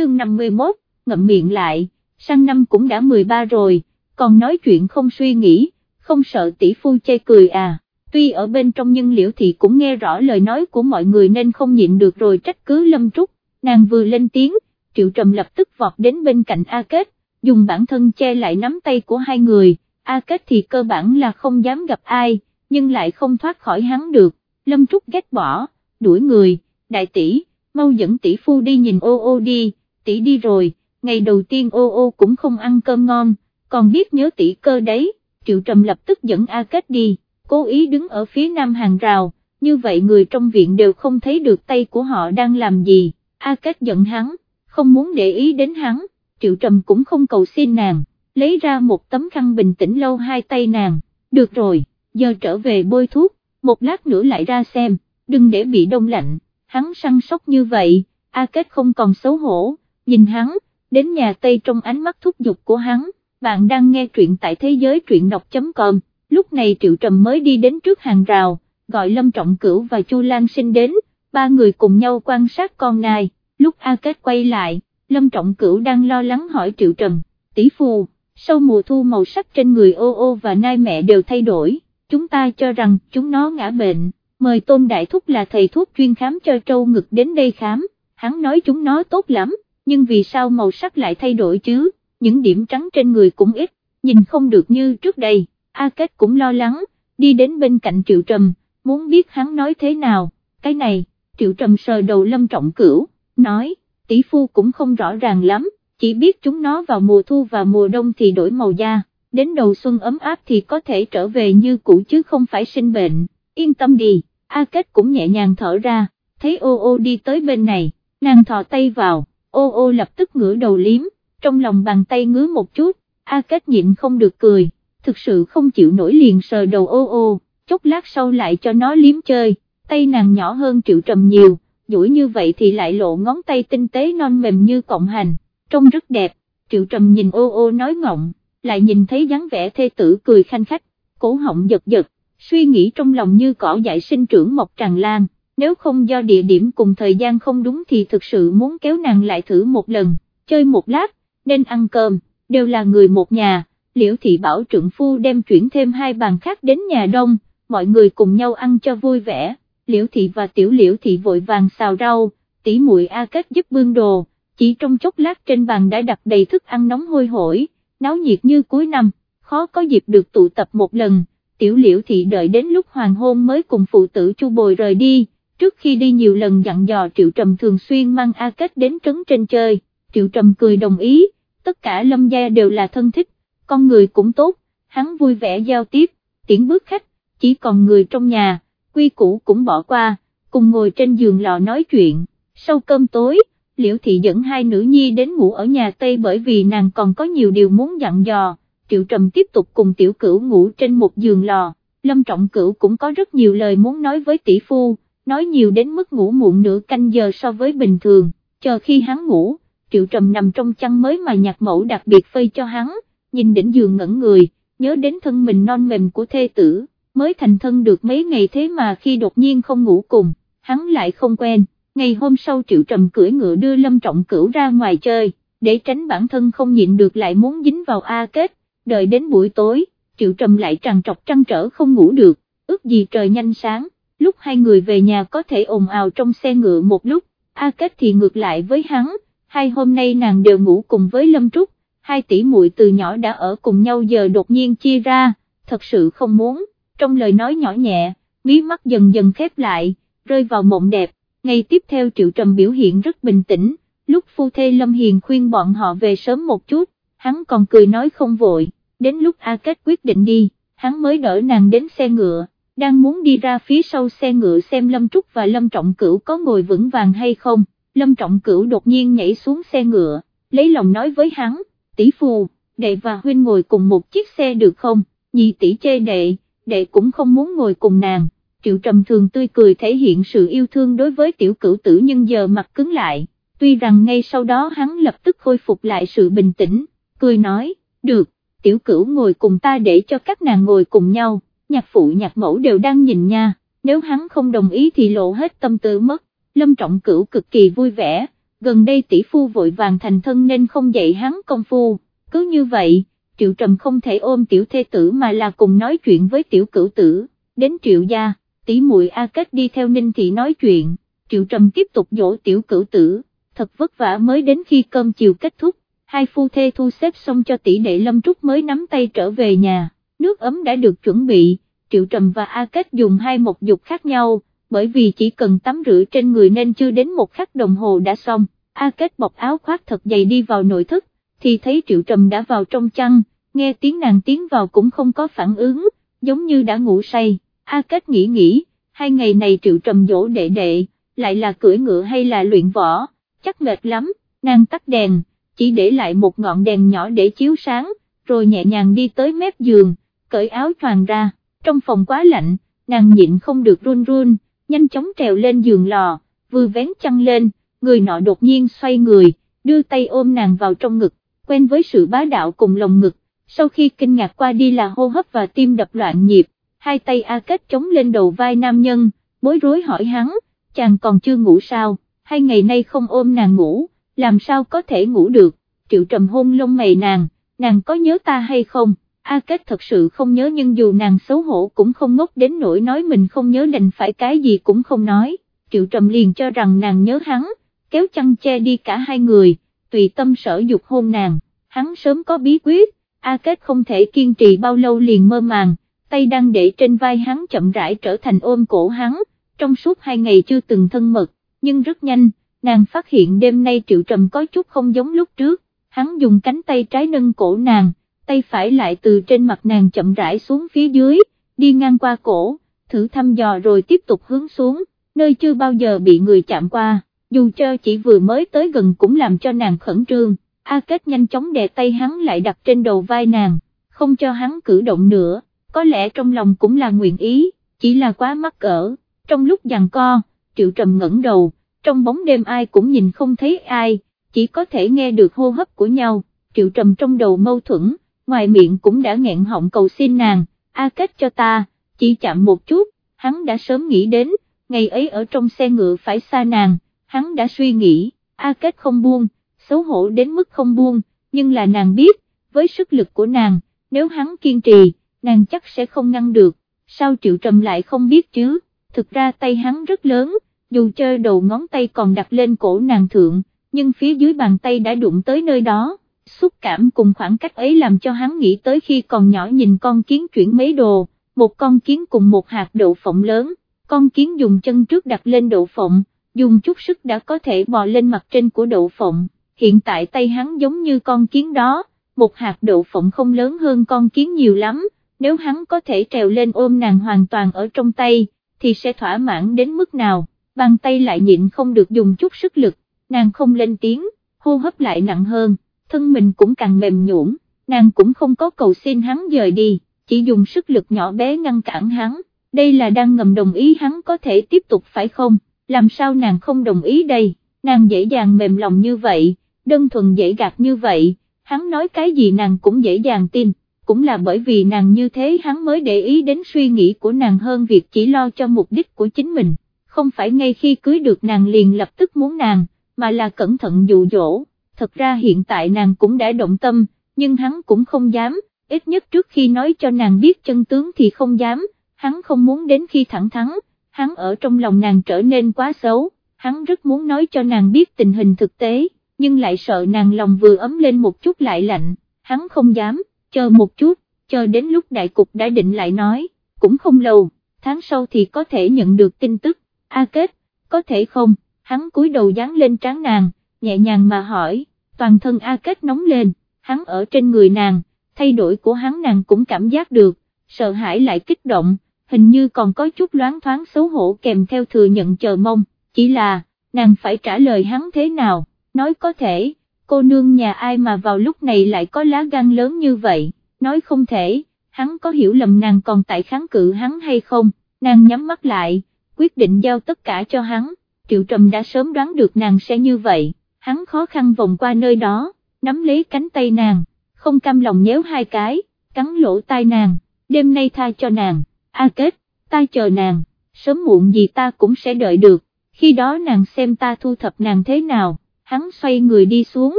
chương 51, ngậm miệng lại, sang năm cũng đã 13 rồi, còn nói chuyện không suy nghĩ, không sợ tỷ phu chê cười à, tuy ở bên trong nhưng liễu thị cũng nghe rõ lời nói của mọi người nên không nhịn được rồi trách cứ Lâm Trúc, nàng vừa lên tiếng, Triệu Trầm lập tức vọt đến bên cạnh A Kết, dùng bản thân che lại nắm tay của hai người, A Kết thì cơ bản là không dám gặp ai, nhưng lại không thoát khỏi hắn được, Lâm Trúc ghét bỏ, đuổi người, đại tỷ, mau dẫn tỷ phu đi nhìn ô ô đi, tỷ đi rồi, ngày đầu tiên ô ô cũng không ăn cơm ngon, còn biết nhớ tỷ cơ đấy, Triệu Trầm lập tức dẫn A Kết đi, cố ý đứng ở phía nam hàng rào, như vậy người trong viện đều không thấy được tay của họ đang làm gì, A Kết giận hắn, không muốn để ý đến hắn, Triệu Trầm cũng không cầu xin nàng, lấy ra một tấm khăn bình tĩnh lâu hai tay nàng, được rồi, giờ trở về bôi thuốc, một lát nữa lại ra xem, đừng để bị đông lạnh, hắn săn sóc như vậy, A Kết không còn xấu hổ, nhìn hắn, đến nhà Tây trong ánh mắt thúc giục của hắn, bạn đang nghe truyện tại thế giới truyện đọc.com, lúc này Triệu Trầm mới đi đến trước hàng rào, gọi Lâm Trọng Cửu và Chu Lan Sinh đến, ba người cùng nhau quan sát con nai, lúc A Kết quay lại, Lâm Trọng Cửu đang lo lắng hỏi Triệu Trầm, tỷ phù sau mùa thu màu sắc trên người ô ô và nai mẹ đều thay đổi, chúng ta cho rằng chúng nó ngã bệnh, mời Tôn Đại Thúc là thầy thuốc chuyên khám cho trâu ngực đến đây khám, hắn nói chúng nó tốt lắm, nhưng vì sao màu sắc lại thay đổi chứ, những điểm trắng trên người cũng ít, nhìn không được như trước đây, A Kết cũng lo lắng, đi đến bên cạnh Triệu Trầm, muốn biết hắn nói thế nào, cái này, Triệu Trầm sờ đầu Lâm Trọng Cửu, nói, tỷ phu cũng không rõ ràng lắm, chỉ biết chúng nó vào mùa thu và mùa đông thì đổi màu da, đến đầu xuân ấm áp thì có thể trở về như cũ chứ không phải sinh bệnh, yên tâm đi, A Kết cũng nhẹ nhàng thở ra, thấy ô ô đi tới bên này, nàng thò tay vào, ô ô lập tức ngửa đầu liếm, trong lòng bàn tay ngứa một chút, A Kết nhịn không được cười, thực sự không chịu nổi liền sờ đầu ô ô, chốc lát sau lại cho nó liếm chơi, tay nàng nhỏ hơn triệu trầm nhiều, duỗi như vậy thì lại lộ ngón tay tinh tế non mềm như cọng hành, trông rất đẹp, triệu trầm nhìn ô ô nói ngọng, lại nhìn thấy dáng vẻ thê tử cười khanh khách, cổ họng giật giật, suy nghĩ trong lòng như cỏ dại sinh trưởng mọc tràn lan, nếu không do địa điểm cùng thời gian không đúng thì thực sự muốn kéo nàng lại thử một lần, chơi một lát, nên ăn cơm, đều là người một nhà, liễu thị bảo trượng phu đem chuyển thêm hai bàn khác đến nhà đông, mọi người cùng nhau ăn cho vui vẻ, liễu thị và tiểu liễu thị vội vàng xào rau, tỉ muội A Kết giúp bưng đồ, chỉ trong chốc lát trên bàn đã đặt đầy thức ăn nóng hôi hổi, náo nhiệt như cuối năm, khó có dịp được tụ tập một lần, tiểu liễu thị đợi đến lúc hoàng hôn mới cùng phụ tử chu bồi rời đi, trước khi đi nhiều lần dặn dò Triệu Trầm thường xuyên mang A Kết đến trấn trên chơi, Triệu Trầm cười đồng ý, tất cả lâm gia đều là thân thích, con người cũng tốt, hắn vui vẻ giao tiếp, tiễn bước khách, chỉ còn người trong nhà, quy củ cũng bỏ qua, cùng ngồi trên giường lò nói chuyện, sau cơm tối, Liễu Thị dẫn hai nữ nhi đến ngủ ở nhà Tây bởi vì nàng còn có nhiều điều muốn dặn dò, Triệu Trầm tiếp tục cùng tiểu cửu ngủ trên một giường lò, Lâm Trọng Cửu cũng có rất nhiều lời muốn nói với tỷ phu, nói nhiều đến mức ngủ muộn nửa canh giờ so với bình thường, chờ khi hắn ngủ, Triệu Trầm nằm trong chăn mới mà nhạc mẫu đặc biệt phơi cho hắn, nhìn đỉnh giường ngẩn người, nhớ đến thân mình non mềm của thê tử, mới thành thân được mấy ngày thế mà khi đột nhiên không ngủ cùng, hắn lại không quen, ngày hôm sau Triệu Trầm cưỡi ngựa đưa Lâm Trọng Cửu ra ngoài chơi, để tránh bản thân không nhịn được lại muốn dính vào A kết, đợi đến buổi tối, Triệu Trầm lại trằn trọc trăn trở không ngủ được, ước gì trời nhanh sáng, lúc hai người về nhà có thể ồn ào trong xe ngựa một lúc, A kết thì ngược lại với hắn, hai hôm nay nàng đều ngủ cùng với Lâm Trúc, hai tỷ muội từ nhỏ đã ở cùng nhau giờ đột nhiên chia ra, thật sự không muốn, trong lời nói nhỏ nhẹ, mí mắt dần dần khép lại, rơi vào mộng đẹp, ngày tiếp theo Triệu Trầm biểu hiện rất bình tĩnh, lúc phu thê Lâm Hiền khuyên bọn họ về sớm một chút, hắn còn cười nói không vội, đến lúc A Kết quyết định đi, hắn mới đỡ nàng đến xe ngựa, đang muốn đi ra phía sau xe ngựa xem Lâm Trúc và Lâm Trọng Cửu có ngồi vững vàng hay không, Lâm Trọng Cửu đột nhiên nhảy xuống xe ngựa, lấy lòng nói với hắn, tỷ Phù đệ và huynh ngồi cùng một chiếc xe được không, nhị tỷ chê đệ, đệ cũng không muốn ngồi cùng nàng. Triệu Trầm thường tươi cười thể hiện sự yêu thương đối với tiểu cửu tử nhưng giờ mặt cứng lại, tuy rằng ngay sau đó hắn lập tức khôi phục lại sự bình tĩnh, cười nói, được, tiểu cửu ngồi cùng ta để cho các nàng ngồi cùng nhau, nhạc phụ nhạc mẫu đều đang nhìn nha, nếu hắn không đồng ý thì lộ hết tâm tư mất, lâm trọng cửu cực kỳ vui vẻ, gần đây tỷ phu vội vàng thành thân nên không dạy hắn công phu, cứ như vậy, triệu trầm không thể ôm tiểu thê tử mà là cùng nói chuyện với tiểu cửu tử, đến triệu gia, tỷ muội A Kết đi theo Ninh Thị nói chuyện, triệu trầm tiếp tục dỗ tiểu cửu tử, thật vất vả mới đến khi cơm chiều kết thúc, hai phu thê thu xếp xong cho tỷ đệ Lâm Trúc mới nắm tay trở về nhà, nước ấm đã được chuẩn bị, triệu trầm và A Kết dùng hai một dục khác nhau, bởi vì chỉ cần tắm rửa trên người nên chưa đến một khắc đồng hồ đã xong, A Kết bọc áo khoác thật dày đi vào nội thất, thì thấy Triệu Trầm đã vào trong chăn, nghe tiếng nàng tiến vào cũng không có phản ứng, giống như đã ngủ say, A Kết nghĩ nghĩ, hai ngày này Triệu Trầm dỗ đệ đệ, lại là cưỡi ngựa hay là luyện võ, chắc mệt lắm, nàng tắt đèn, chỉ để lại một ngọn đèn nhỏ để chiếu sáng, rồi nhẹ nhàng đi tới mép giường, cởi áo choàng ra, trong phòng quá lạnh, nàng nhịn không được run run, nhanh chóng trèo lên giường lò, vừa vén chăn lên, người nọ đột nhiên xoay người, đưa tay ôm nàng vào trong ngực, quen với sự bá đạo cùng lồng ngực, sau khi kinh ngạc qua đi là hô hấp và tim đập loạn nhịp, hai tay A Kết chống lên đầu vai nam nhân, bối rối hỏi hắn, chàng còn chưa ngủ sao, hai ngày nay không ôm nàng ngủ, làm sao có thể ngủ được, triệu trầm hôn lông mày nàng, nàng có nhớ ta hay không? A Kết thật sự không nhớ nhưng dù nàng xấu hổ cũng không ngốc đến nỗi nói mình không nhớ đành phải cái gì cũng không nói, Triệu Trầm liền cho rằng nàng nhớ hắn, kéo chăn che đi cả hai người, tùy tâm sở dục hôn nàng, hắn sớm có bí quyết, A Kết không thể kiên trì bao lâu liền mơ màng, tay đang để trên vai hắn chậm rãi trở thành ôm cổ hắn, trong suốt hai ngày chưa từng thân mật, nhưng rất nhanh, nàng phát hiện đêm nay Triệu Trầm có chút không giống lúc trước, hắn dùng cánh tay trái nâng cổ nàng, tay phải lại từ trên mặt nàng chậm rãi xuống phía dưới, đi ngang qua cổ, thử thăm dò rồi tiếp tục hướng xuống, nơi chưa bao giờ bị người chạm qua, dù cho chỉ vừa mới tới gần cũng làm cho nàng khẩn trương, A Kết nhanh chóng đè tay hắn lại đặt trên đầu vai nàng, không cho hắn cử động nữa, có lẽ trong lòng cũng là nguyện ý, chỉ là quá mắc cỡ, trong lúc giằng co, Triệu Trầm ngẩng đầu, trong bóng đêm ai cũng nhìn không thấy ai, chỉ có thể nghe được hô hấp của nhau, Triệu Trầm trong đầu mâu thuẫn, ngoài miệng cũng đã nghẹn họng cầu xin nàng, A Kết cho ta, chỉ chạm một chút, hắn đã sớm nghĩ đến, ngày ấy ở trong xe ngựa phải xa nàng, hắn đã suy nghĩ, A Kết không buông, xấu hổ đến mức không buông, nhưng là nàng biết, với sức lực của nàng, nếu hắn kiên trì, nàng chắc sẽ không ngăn được, sao Triệu Trầm lại không biết chứ, thực ra tay hắn rất lớn, dù chơi đầu ngón tay còn đặt lên cổ nàng thượng, nhưng phía dưới bàn tay đã đụng tới nơi đó, xúc cảm cùng khoảng cách ấy làm cho hắn nghĩ tới khi còn nhỏ nhìn con kiến chuyển mấy đồ, một con kiến cùng một hạt đậu phộng lớn, con kiến dùng chân trước đặt lên đậu phộng, dùng chút sức đã có thể bò lên mặt trên của đậu phộng, hiện tại tay hắn giống như con kiến đó, một hạt đậu phộng không lớn hơn con kiến nhiều lắm, nếu hắn có thể trèo lên ôm nàng hoàn toàn ở trong tay, thì sẽ thỏa mãn đến mức nào, bàn tay lại nhịn không được dùng chút sức lực, nàng không lên tiếng, hô hấp lại nặng hơn thân mình cũng càng mềm nhũn, nàng cũng không có cầu xin hắn dời đi, chỉ dùng sức lực nhỏ bé ngăn cản hắn, đây là đang ngầm đồng ý hắn có thể tiếp tục phải không, làm sao nàng không đồng ý đây, nàng dễ dàng mềm lòng như vậy, đơn thuần dễ gạt như vậy, hắn nói cái gì nàng cũng dễ dàng tin, cũng là bởi vì nàng như thế hắn mới để ý đến suy nghĩ của nàng hơn việc chỉ lo cho mục đích của chính mình, không phải ngay khi cưới được nàng liền lập tức muốn nàng, mà là cẩn thận dụ dỗ thật ra hiện tại nàng cũng đã động tâm, nhưng hắn cũng không dám, ít nhất trước khi nói cho nàng biết chân tướng thì không dám, hắn không muốn đến khi thẳng thắn, hắn ở trong lòng nàng trở nên quá xấu, hắn rất muốn nói cho nàng biết tình hình thực tế, nhưng lại sợ nàng lòng vừa ấm lên một chút lại lạnh, hắn không dám, chờ một chút, chờ đến lúc đại cục đã định lại nói, cũng không lâu, tháng sau thì có thể nhận được tin tức, A Kết, có thể không, hắn cúi đầu dán lên trán nàng, nhẹ nhàng mà hỏi, toàn thân A Kết nóng lên, hắn ở trên người nàng, thay đổi của hắn nàng cũng cảm giác được, sợ hãi lại kích động, hình như còn có chút loáng thoáng xấu hổ kèm theo thừa nhận chờ mong, chỉ là, nàng phải trả lời hắn thế nào, nói có thể, cô nương nhà ai mà vào lúc này lại có lá gan lớn như vậy, nói không thể, hắn có hiểu lầm nàng còn tại kháng cự hắn hay không, nàng nhắm mắt lại, quyết định giao tất cả cho hắn, Triệu Trầm đã sớm đoán được nàng sẽ như vậy, hắn khó khăn vòng qua nơi đó, nắm lấy cánh tay nàng, không cam lòng nhéo hai cái, cắn lỗ tai nàng, đêm nay tha cho nàng, a kết, ta chờ nàng, sớm muộn gì ta cũng sẽ đợi được, khi đó nàng xem ta thu thập nàng thế nào, hắn xoay người đi xuống,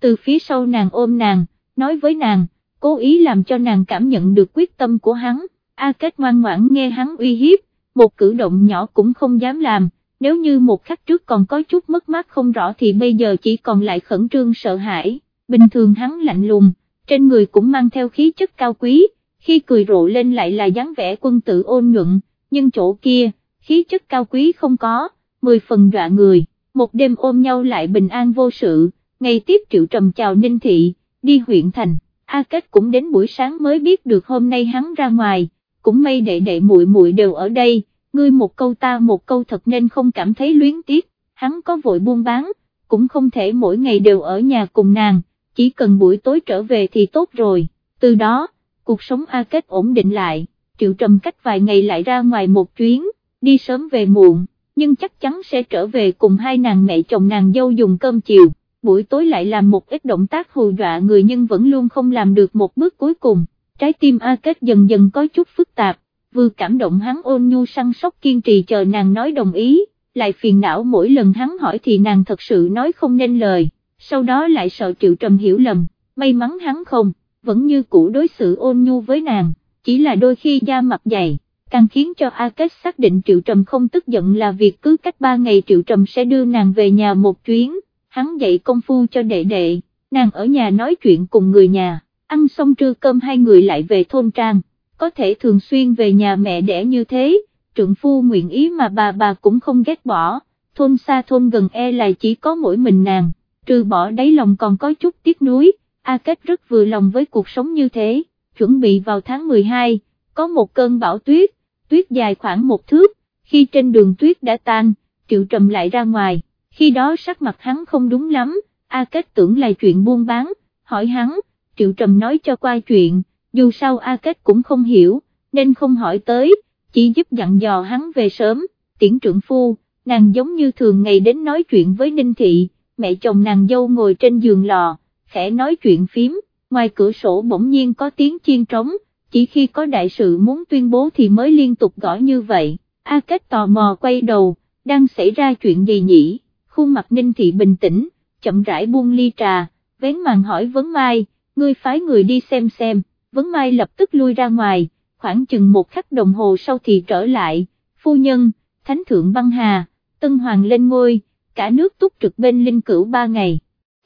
từ phía sau nàng ôm nàng, nói với nàng, cố ý làm cho nàng cảm nhận được quyết tâm của hắn, A Kết ngoan ngoãn nghe hắn uy hiếp, một cử động nhỏ cũng không dám làm, nếu như một khắc trước còn có chút mất mát không rõ thì bây giờ chỉ còn lại khẩn trương sợ hãi, bình thường hắn lạnh lùng, trên người cũng mang theo khí chất cao quý, khi cười rộ lên lại là dáng vẻ quân tử ôn nhuận, nhưng chỗ kia, khí chất cao quý không có, mười phần dọa người, một đêm ôm nhau lại bình an vô sự, ngày tiếp triệu trầm chào Ninh Thị, đi huyện thành, A Kết cũng đến buổi sáng mới biết được hôm nay hắn ra ngoài, cũng may đệ đệ muội muội đều ở đây, ngươi một câu ta một câu thật nên không cảm thấy luyến tiếc, hắn có vội buôn bán, cũng không thể mỗi ngày đều ở nhà cùng nàng, chỉ cần buổi tối trở về thì tốt rồi, từ đó, cuộc sống A Kết ổn định lại, triệu trầm cách vài ngày lại ra ngoài một chuyến, đi sớm về muộn, nhưng chắc chắn sẽ trở về cùng hai nàng mẹ chồng nàng dâu dùng cơm chiều, buổi tối lại làm một ít động tác hù dọa người nhưng vẫn luôn không làm được một bước cuối cùng, trái tim A Kết dần dần có chút phức tạp, vừa cảm động hắn ôn nhu săn sóc kiên trì chờ nàng nói đồng ý, lại phiền não mỗi lần hắn hỏi thì nàng thật sự nói không nên lời, sau đó lại sợ triệu trầm hiểu lầm, may mắn hắn không, vẫn như cũ đối xử ôn nhu với nàng, chỉ là đôi khi da mặt dày càng khiến cho A Kết xác định Triệu Trầm không tức giận là việc cứ cách ba ngày Triệu Trầm sẽ đưa nàng về nhà một chuyến, hắn dạy công phu cho đệ đệ, nàng ở nhà nói chuyện cùng người nhà, ăn xong trưa cơm hai người lại về thôn trang, có thể thường xuyên về nhà mẹ đẻ như thế, trượng phu nguyện ý mà bà bà cũng không ghét bỏ, thôn xa thôn gần e là chỉ có mỗi mình nàng, trừ bỏ đáy lòng còn có chút tiếc nuối, A Kết rất vừa lòng với cuộc sống như thế, chuẩn bị vào tháng 12, có một cơn bão tuyết, tuyết dài khoảng một thước, khi trên đường tuyết đã tan, triệu trầm lại ra ngoài, khi đó sắc mặt hắn không đúng lắm, A Kết tưởng là chuyện buôn bán, hỏi hắn, triệu trầm nói cho qua chuyện, dù sao A Kết cũng không hiểu, nên không hỏi tới, chỉ giúp dặn dò hắn về sớm, tiễn trưởng phu, nàng giống như thường ngày đến nói chuyện với Ninh Thị, mẹ chồng nàng dâu ngồi trên giường lò, khẽ nói chuyện phím, ngoài cửa sổ bỗng nhiên có tiếng chiên trống, chỉ khi có đại sự muốn tuyên bố thì mới liên tục gõ như vậy, A Kết tò mò quay đầu, đang xảy ra chuyện gì nhỉ, khuôn mặt Ninh Thị bình tĩnh, chậm rãi buông ly trà, vén màn hỏi Vấn Mai, ngươi phái người đi xem xem, Vấn Mai lập tức lui ra ngoài, khoảng chừng một khắc đồng hồ sau thì trở lại, phu nhân, thánh thượng băng hà, tân hoàng lên ngôi, cả nước túc trực bên linh cửu ba ngày,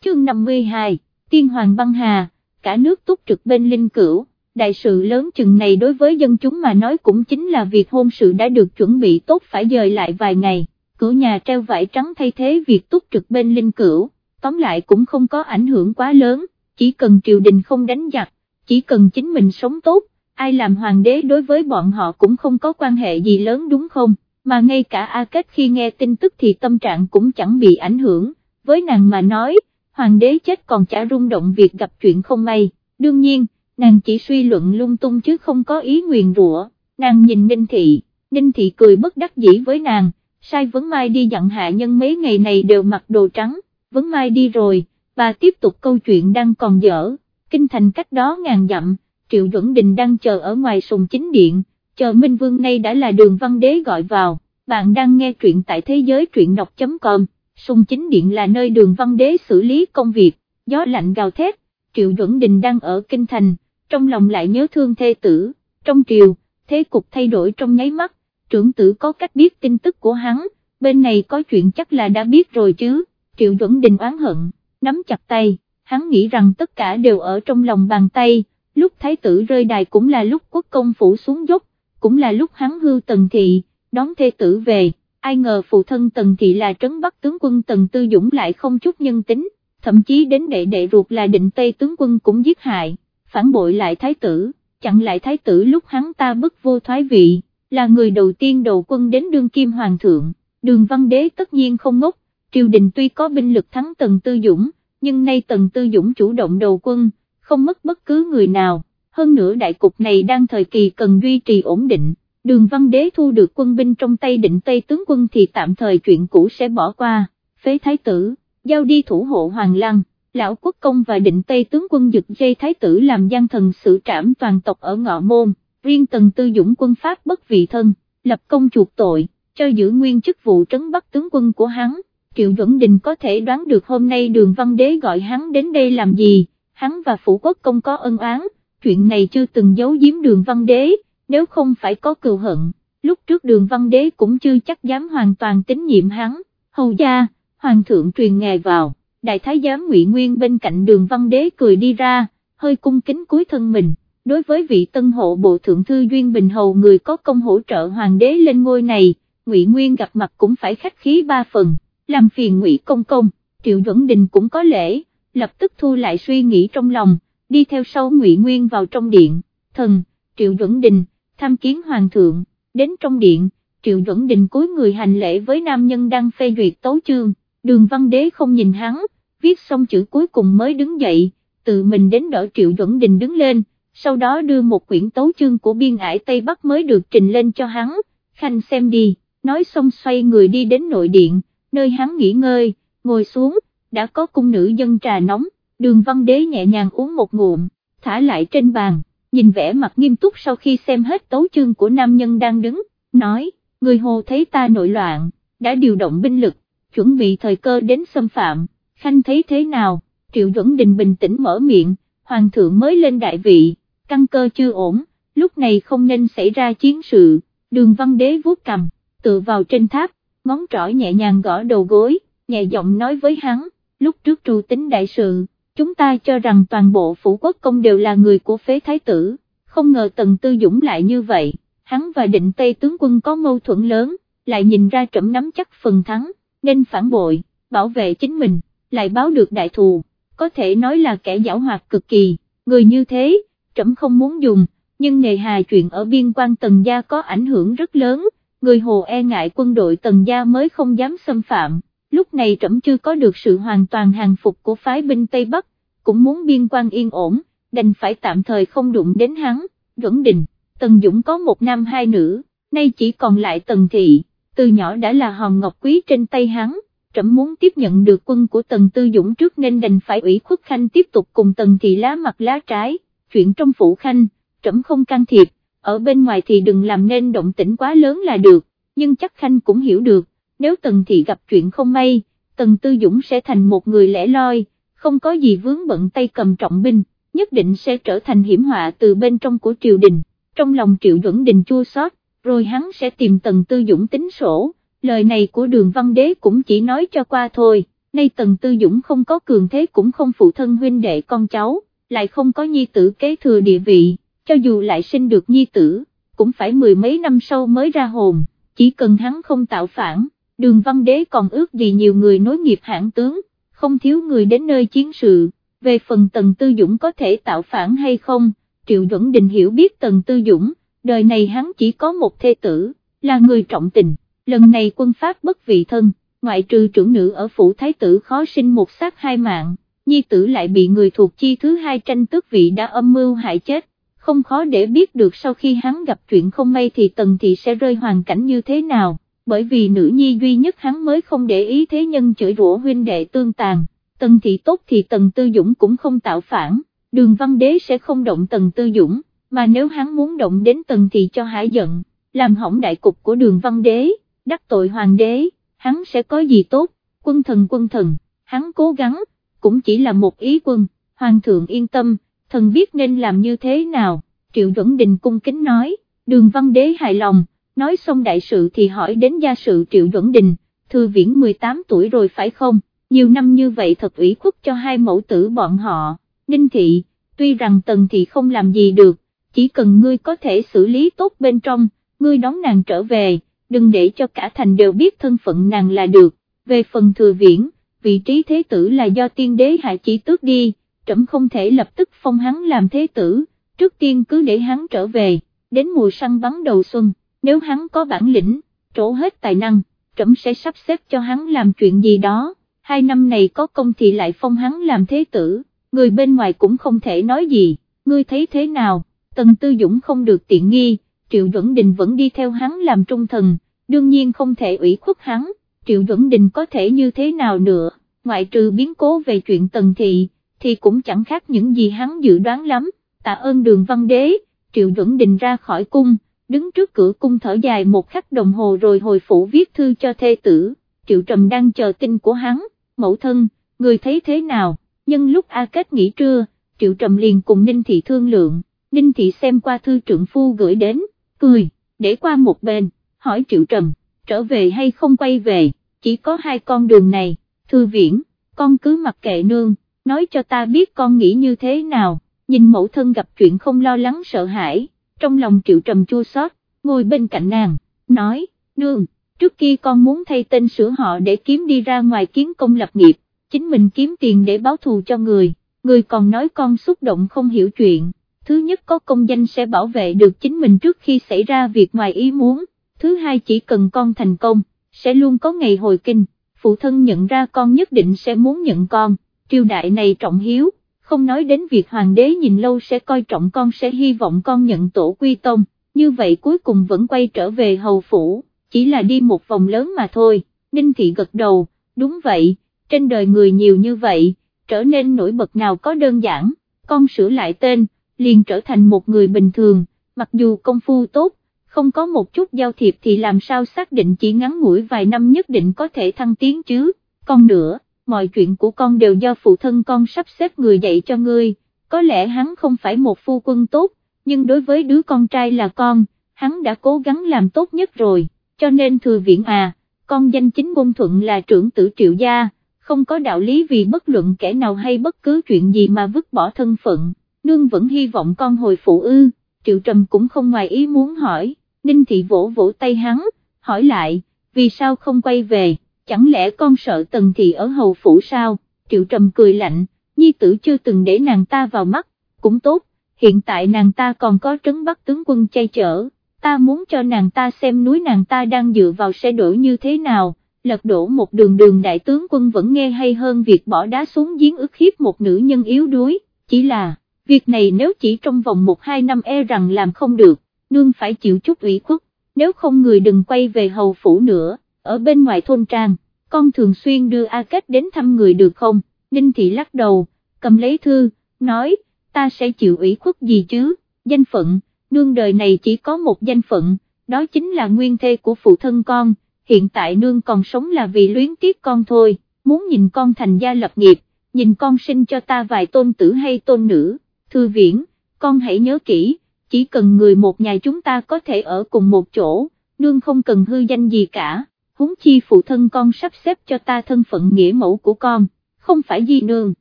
chương 52, tiên hoàng băng hà, cả nước túc trực bên linh cửu. Đại sự lớn chừng này đối với dân chúng mà nói cũng chính là việc hôn sự đã được chuẩn bị tốt phải dời lại vài ngày, cửa nhà treo vải trắng thay thế việc túc trực bên linh cửu, tóm lại cũng không có ảnh hưởng quá lớn, chỉ cần triều đình không đánh giặc, chỉ cần chính mình sống tốt, ai làm hoàng đế đối với bọn họ cũng không có quan hệ gì lớn đúng không, mà ngay cả A Kết khi nghe tin tức thì tâm trạng cũng chẳng bị ảnh hưởng, với nàng mà nói, hoàng đế chết còn chả rung động việc gặp chuyện không may, đương nhiên, nàng chỉ suy luận lung tung chứ không có ý nguyền rủa, nàng nhìn Ninh Thị, Ninh Thị cười bất đắc dĩ với nàng, sai Vấn Mai đi dặn hạ nhân mấy ngày này đều mặc đồ trắng, Vấn Mai đi rồi, bà tiếp tục câu chuyện đang còn dở, kinh thành cách đó ngàn dặm, Triệu Duẩn Đình đang chờ ở ngoài sùng chính điện, chờ Minh Vương nay đã là đường văn đế gọi vào, bạn đang nghe truyện tại thế giới truyện đọc.com, sùng chính điện là nơi đường văn đế xử lý công việc, gió lạnh gào thét, Triệu Duẩn Đình đang ở kinh thành, trong lòng lại nhớ thương thê tử, trong triều, thế cục thay đổi trong nháy mắt, trưởng tử có cách biết tin tức của hắn, bên này có chuyện chắc là đã biết rồi chứ, triệu duẩn đình oán hận, nắm chặt tay, hắn nghĩ rằng tất cả đều ở trong lòng bàn tay, lúc thái tử rơi đài cũng là lúc quốc công phủ xuống dốc, cũng là lúc hắn hư tần thị, đón thê tử về, ai ngờ phụ thân tần thị là trấn bắc tướng quân tần tư dũng lại không chút nhân tính, thậm chí đến đệ đệ ruột là định tây tướng quân cũng giết hại phản bội lại thái tử, chặn lại thái tử lúc hắn ta bức vô thoái vị, là người đầu tiên đầu quân đến đương kim hoàng thượng, đường văn đế tất nhiên không ngốc, triều đình tuy có binh lực thắng Tần Tư Dũng, nhưng nay Tần Tư Dũng chủ động đầu quân, không mất bất cứ người nào, hơn nữa đại cục này đang thời kỳ cần duy trì ổn định, đường văn đế thu được quân binh trong tay định Tây tướng quân thì tạm thời chuyện cũ sẽ bỏ qua, phế thái tử, giao đi thủ hộ hoàng lăng lão quốc công và định Tây tướng quân giật dây thái tử làm gian thần xử trảm toàn tộc ở ngọ môn, riêng tần tư dũng quân Pháp bất vị thân, lập công chuộc tội, cho giữ nguyên chức vụ trấn bắt tướng quân của hắn, Triệu Duẩn Đình có thể đoán được hôm nay đường văn đế gọi hắn đến đây làm gì, hắn và phủ quốc công có ân oán, chuyện này chưa từng giấu giếm đường văn đế, nếu không phải có cừu hận, lúc trước đường văn đế cũng chưa chắc dám hoàn toàn tín nhiệm hắn, hầu gia, hoàng thượng truyền ngài vào, đại thái giám ngụy Nguyên bên cạnh đường văn đế cười đi ra, hơi cung kính cúi thân mình, đối với vị tân hộ bộ thượng thư Duyên Bình Hầu người có công hỗ trợ hoàng đế lên ngôi này, ngụy Nguyên gặp mặt cũng phải khách khí ba phần, làm phiền ngụy công công, triệu duẩn đình cũng có lễ, lập tức thu lại suy nghĩ trong lòng, đi theo sau ngụy Nguyên vào trong điện, thần, triệu duẩn đình, tham kiến hoàng thượng, đến trong điện, triệu duẩn đình cúi người hành lễ với nam nhân đang phê duyệt tấu chương, đường văn đế không nhìn hắn, viết xong chữ cuối cùng mới đứng dậy, tự mình đến đỡ triệu duẩn đình đứng lên, sau đó đưa một quyển tấu chương của biên ải Tây Bắc mới được trình lên cho hắn, khanh xem đi, nói xong xoay người đi đến nội điện, nơi hắn nghỉ ngơi, ngồi xuống, đã có cung nữ dân trà nóng, đường văn đế nhẹ nhàng uống một ngụm, thả lại trên bàn, nhìn vẻ mặt nghiêm túc sau khi xem hết tấu chương của nam nhân đang đứng, nói, người hồ thấy ta nội loạn, đã điều động binh lực, chuẩn bị thời cơ đến xâm phạm, khanh thấy thế nào, triệu duẩn đình bình tĩnh mở miệng, hoàng thượng mới lên đại vị, căn cơ chưa ổn, lúc này không nên xảy ra chiến sự, đường văn đế vuốt cầm, tự vào trên tháp, ngón trỏ nhẹ nhàng gõ đầu gối, nhẹ giọng nói với hắn, lúc trước trù tính đại sự, chúng ta cho rằng toàn bộ phủ quốc công đều là người của phế thái tử, không ngờ tần tư dũng lại như vậy, hắn và định Tây tướng quân có mâu thuẫn lớn, lại nhìn ra trẫm nắm chắc phần thắng, nên phản bội, bảo vệ chính mình, lại báo được đại thù, có thể nói là kẻ giảo hoạt cực kỳ, người như thế, trẫm không muốn dùng, nhưng nề hà chuyện ở biên quan tần gia có ảnh hưởng rất lớn, người hồ e ngại quân đội tần gia mới không dám xâm phạm, lúc này trẫm chưa có được sự hoàn toàn hàng phục của phái binh Tây Bắc, cũng muốn biên quan yên ổn, đành phải tạm thời không đụng đến hắn, duẩn định, Tần Dũng có một nam hai nữ, nay chỉ còn lại Tần Thị, từ nhỏ đã là hòn ngọc quý trên tay hắn, trẫm muốn tiếp nhận được quân của Tần Tư Dũng trước nên đành phải ủy khuất Khanh tiếp tục cùng Tần Thị lá mặt lá trái, chuyện trong phủ Khanh, trẫm không can thiệp, ở bên ngoài thì đừng làm nên động tĩnh quá lớn là được, nhưng chắc Khanh cũng hiểu được, nếu Tần Thị gặp chuyện không may, Tần Tư Dũng sẽ thành một người lẻ loi, không có gì vướng bận tay cầm trọng binh, nhất định sẽ trở thành hiểm họa từ bên trong của triều đình, trong lòng triệu duẩn đình chua xót, rồi hắn sẽ tìm Tần Tư Dũng tính sổ, lời này của đường văn đế cũng chỉ nói cho qua thôi, nay Tần Tư Dũng không có cường thế cũng không phụ thân huynh đệ con cháu, lại không có nhi tử kế thừa địa vị, cho dù lại sinh được nhi tử, cũng phải mười mấy năm sau mới ra hồn, chỉ cần hắn không tạo phản, đường văn đế còn ước gì nhiều người nối nghiệp hãng tướng, không thiếu người đến nơi chiến sự, về phần Tần Tư Dũng có thể tạo phản hay không, Triệu Duẩn Đình hiểu biết Tần Tư Dũng, đời này hắn chỉ có một thê tử, là người trọng tình, lần này quân Pháp bất vị thân, ngoại trừ trưởng nữ ở phủ thái tử khó sinh một sát hai mạng, nhi tử lại bị người thuộc chi thứ hai tranh tước vị đã âm mưu hại chết, không khó để biết được sau khi hắn gặp chuyện không may thì Tần Thị sẽ rơi hoàn cảnh như thế nào, bởi vì nữ nhi duy nhất hắn mới không để ý thế nhân chửi rủa huynh đệ tương tàn, Tần Thị tốt thì Tần Tư Dũng cũng không tạo phản, đường văn đế sẽ không động Tần Tư Dũng, mà nếu hắn muốn động đến Tần Thị cho hải giận, làm hỏng đại cục của đường văn đế, đắc tội hoàng đế, hắn sẽ có gì tốt, quân thần quân thần, hắn cố gắng, cũng chỉ là một ý quân, hoàng thượng yên tâm, thần biết nên làm như thế nào, triệu duẩn đình cung kính nói, đường văn đế hài lòng, nói xong đại sự thì hỏi đến gia sự triệu duẩn đình, thư viễn 18 tuổi rồi phải không, nhiều năm như vậy thật ủy khuất cho hai mẫu tử bọn họ, ninh thị, tuy rằng tần thị không làm gì được, chỉ cần ngươi có thể xử lý tốt bên trong, ngươi đón nàng trở về, đừng để cho cả thành đều biết thân phận nàng là được, về phần thừa viễn, vị trí thế tử là do tiên đế hạ chỉ tước đi, trẫm không thể lập tức phong hắn làm thế tử, trước tiên cứ để hắn trở về, đến mùa săn bắn đầu xuân, nếu hắn có bản lĩnh, trổ hết tài năng, trẫm sẽ sắp xếp cho hắn làm chuyện gì đó, hai năm này có công thì lại phong hắn làm thế tử, người bên ngoài cũng không thể nói gì, ngươi thấy thế nào, Tần Tư Dũng không được tiện nghi, Triệu Duẩn Đình vẫn đi theo hắn làm trung thần, đương nhiên không thể ủy khuất hắn, Triệu Duẩn Đình có thể như thế nào nữa, ngoại trừ biến cố về chuyện Tần Thị, thì cũng chẳng khác những gì hắn dự đoán lắm, tạ ơn đường văn đế, Triệu Duẩn Đình ra khỏi cung, đứng trước cửa cung thở dài một khắc đồng hồ rồi hồi phủ viết thư cho thê tử, Triệu Trầm đang chờ tin của hắn, mẫu thân, người thấy thế nào, nhân lúc A Kết nghỉ trưa, Triệu Trầm liền cùng Ninh Thị thương lượng, Ninh Thị xem qua thư trưởng phu gửi đến, cười, để qua một bên, hỏi Triệu Trầm, trở về hay không quay về, chỉ có hai con đường này, thư viễn, con cứ mặc kệ nương, nói cho ta biết con nghĩ như thế nào, nhìn mẫu thân gặp chuyện không lo lắng sợ hãi, trong lòng Triệu Trầm chua xót, ngồi bên cạnh nàng, nói, nương, trước kia con muốn thay tên sửa họ để kiếm đi ra ngoài kiến công lập nghiệp, chính mình kiếm tiền để báo thù cho người, người còn nói con xúc động không hiểu chuyện, thứ nhất có công danh sẽ bảo vệ được chính mình trước khi xảy ra việc ngoài ý muốn, thứ hai chỉ cần con thành công, sẽ luôn có ngày hồi kinh, phụ thân nhận ra con nhất định sẽ muốn nhận con, triều đại này trọng hiếu, không nói đến việc hoàng đế nhìn lâu sẽ coi trọng con sẽ hy vọng con nhận tổ quy tông, như vậy cuối cùng vẫn quay trở về hầu phủ, chỉ là đi một vòng lớn mà thôi, Ninh Thị gật đầu, đúng vậy, trên đời người nhiều như vậy, trở nên nổi bật nào có đơn giản, con sửa lại tên, liền trở thành một người bình thường, mặc dù công phu tốt, không có một chút giao thiệp thì làm sao xác định chỉ ngắn ngủi vài năm nhất định có thể thăng tiến chứ, con nữa, mọi chuyện của con đều do phụ thân con sắp xếp người dạy cho ngươi, có lẽ hắn không phải một phu quân tốt, nhưng đối với đứa con trai là con, hắn đã cố gắng làm tốt nhất rồi, cho nên thừa viện à, con danh chính ngôn thuận là trưởng tử triệu gia, không có đạo lý vì bất luận kẻ nào hay bất cứ chuyện gì mà vứt bỏ thân phận, nương vẫn hy vọng con hồi phụ ư, triệu trầm cũng không ngoài ý muốn hỏi, ninh thị vỗ vỗ tay hắn, hỏi lại, vì sao không quay về, chẳng lẽ con sợ tần thị ở hầu phủ sao, triệu trầm cười lạnh, nhi tử chưa từng để nàng ta vào mắt, cũng tốt, hiện tại nàng ta còn có trấn bắt tướng quân chay chở, ta muốn cho nàng ta xem núi nàng ta đang dựa vào sẽ đổ như thế nào, lật đổ một đường đường đại tướng quân vẫn nghe hay hơn việc bỏ đá xuống giếng ức hiếp một nữ nhân yếu đuối, chỉ là, việc này nếu chỉ trong vòng một hai năm e rằng làm không được, nương phải chịu chút ủy khuất, nếu không người đừng quay về hầu phủ nữa, ở bên ngoài thôn trang, con thường xuyên đưa A Kết đến thăm người được không, Ninh Thị lắc đầu, cầm lấy thư, nói, ta sẽ chịu ủy khuất gì chứ, danh phận, nương đời này chỉ có một danh phận, đó chính là nguyên thê của phụ thân con, hiện tại nương còn sống là vì luyến tiếc con thôi, muốn nhìn con thành gia lập nghiệp, nhìn con sinh cho ta vài tôn tử hay tôn nữ, thư viễn, con hãy nhớ kỹ, chỉ cần người một nhà chúng ta có thể ở cùng một chỗ, nương không cần hư danh gì cả, huống chi phụ thân con sắp xếp cho ta thân phận nghĩa mẫu của con, không phải di nương,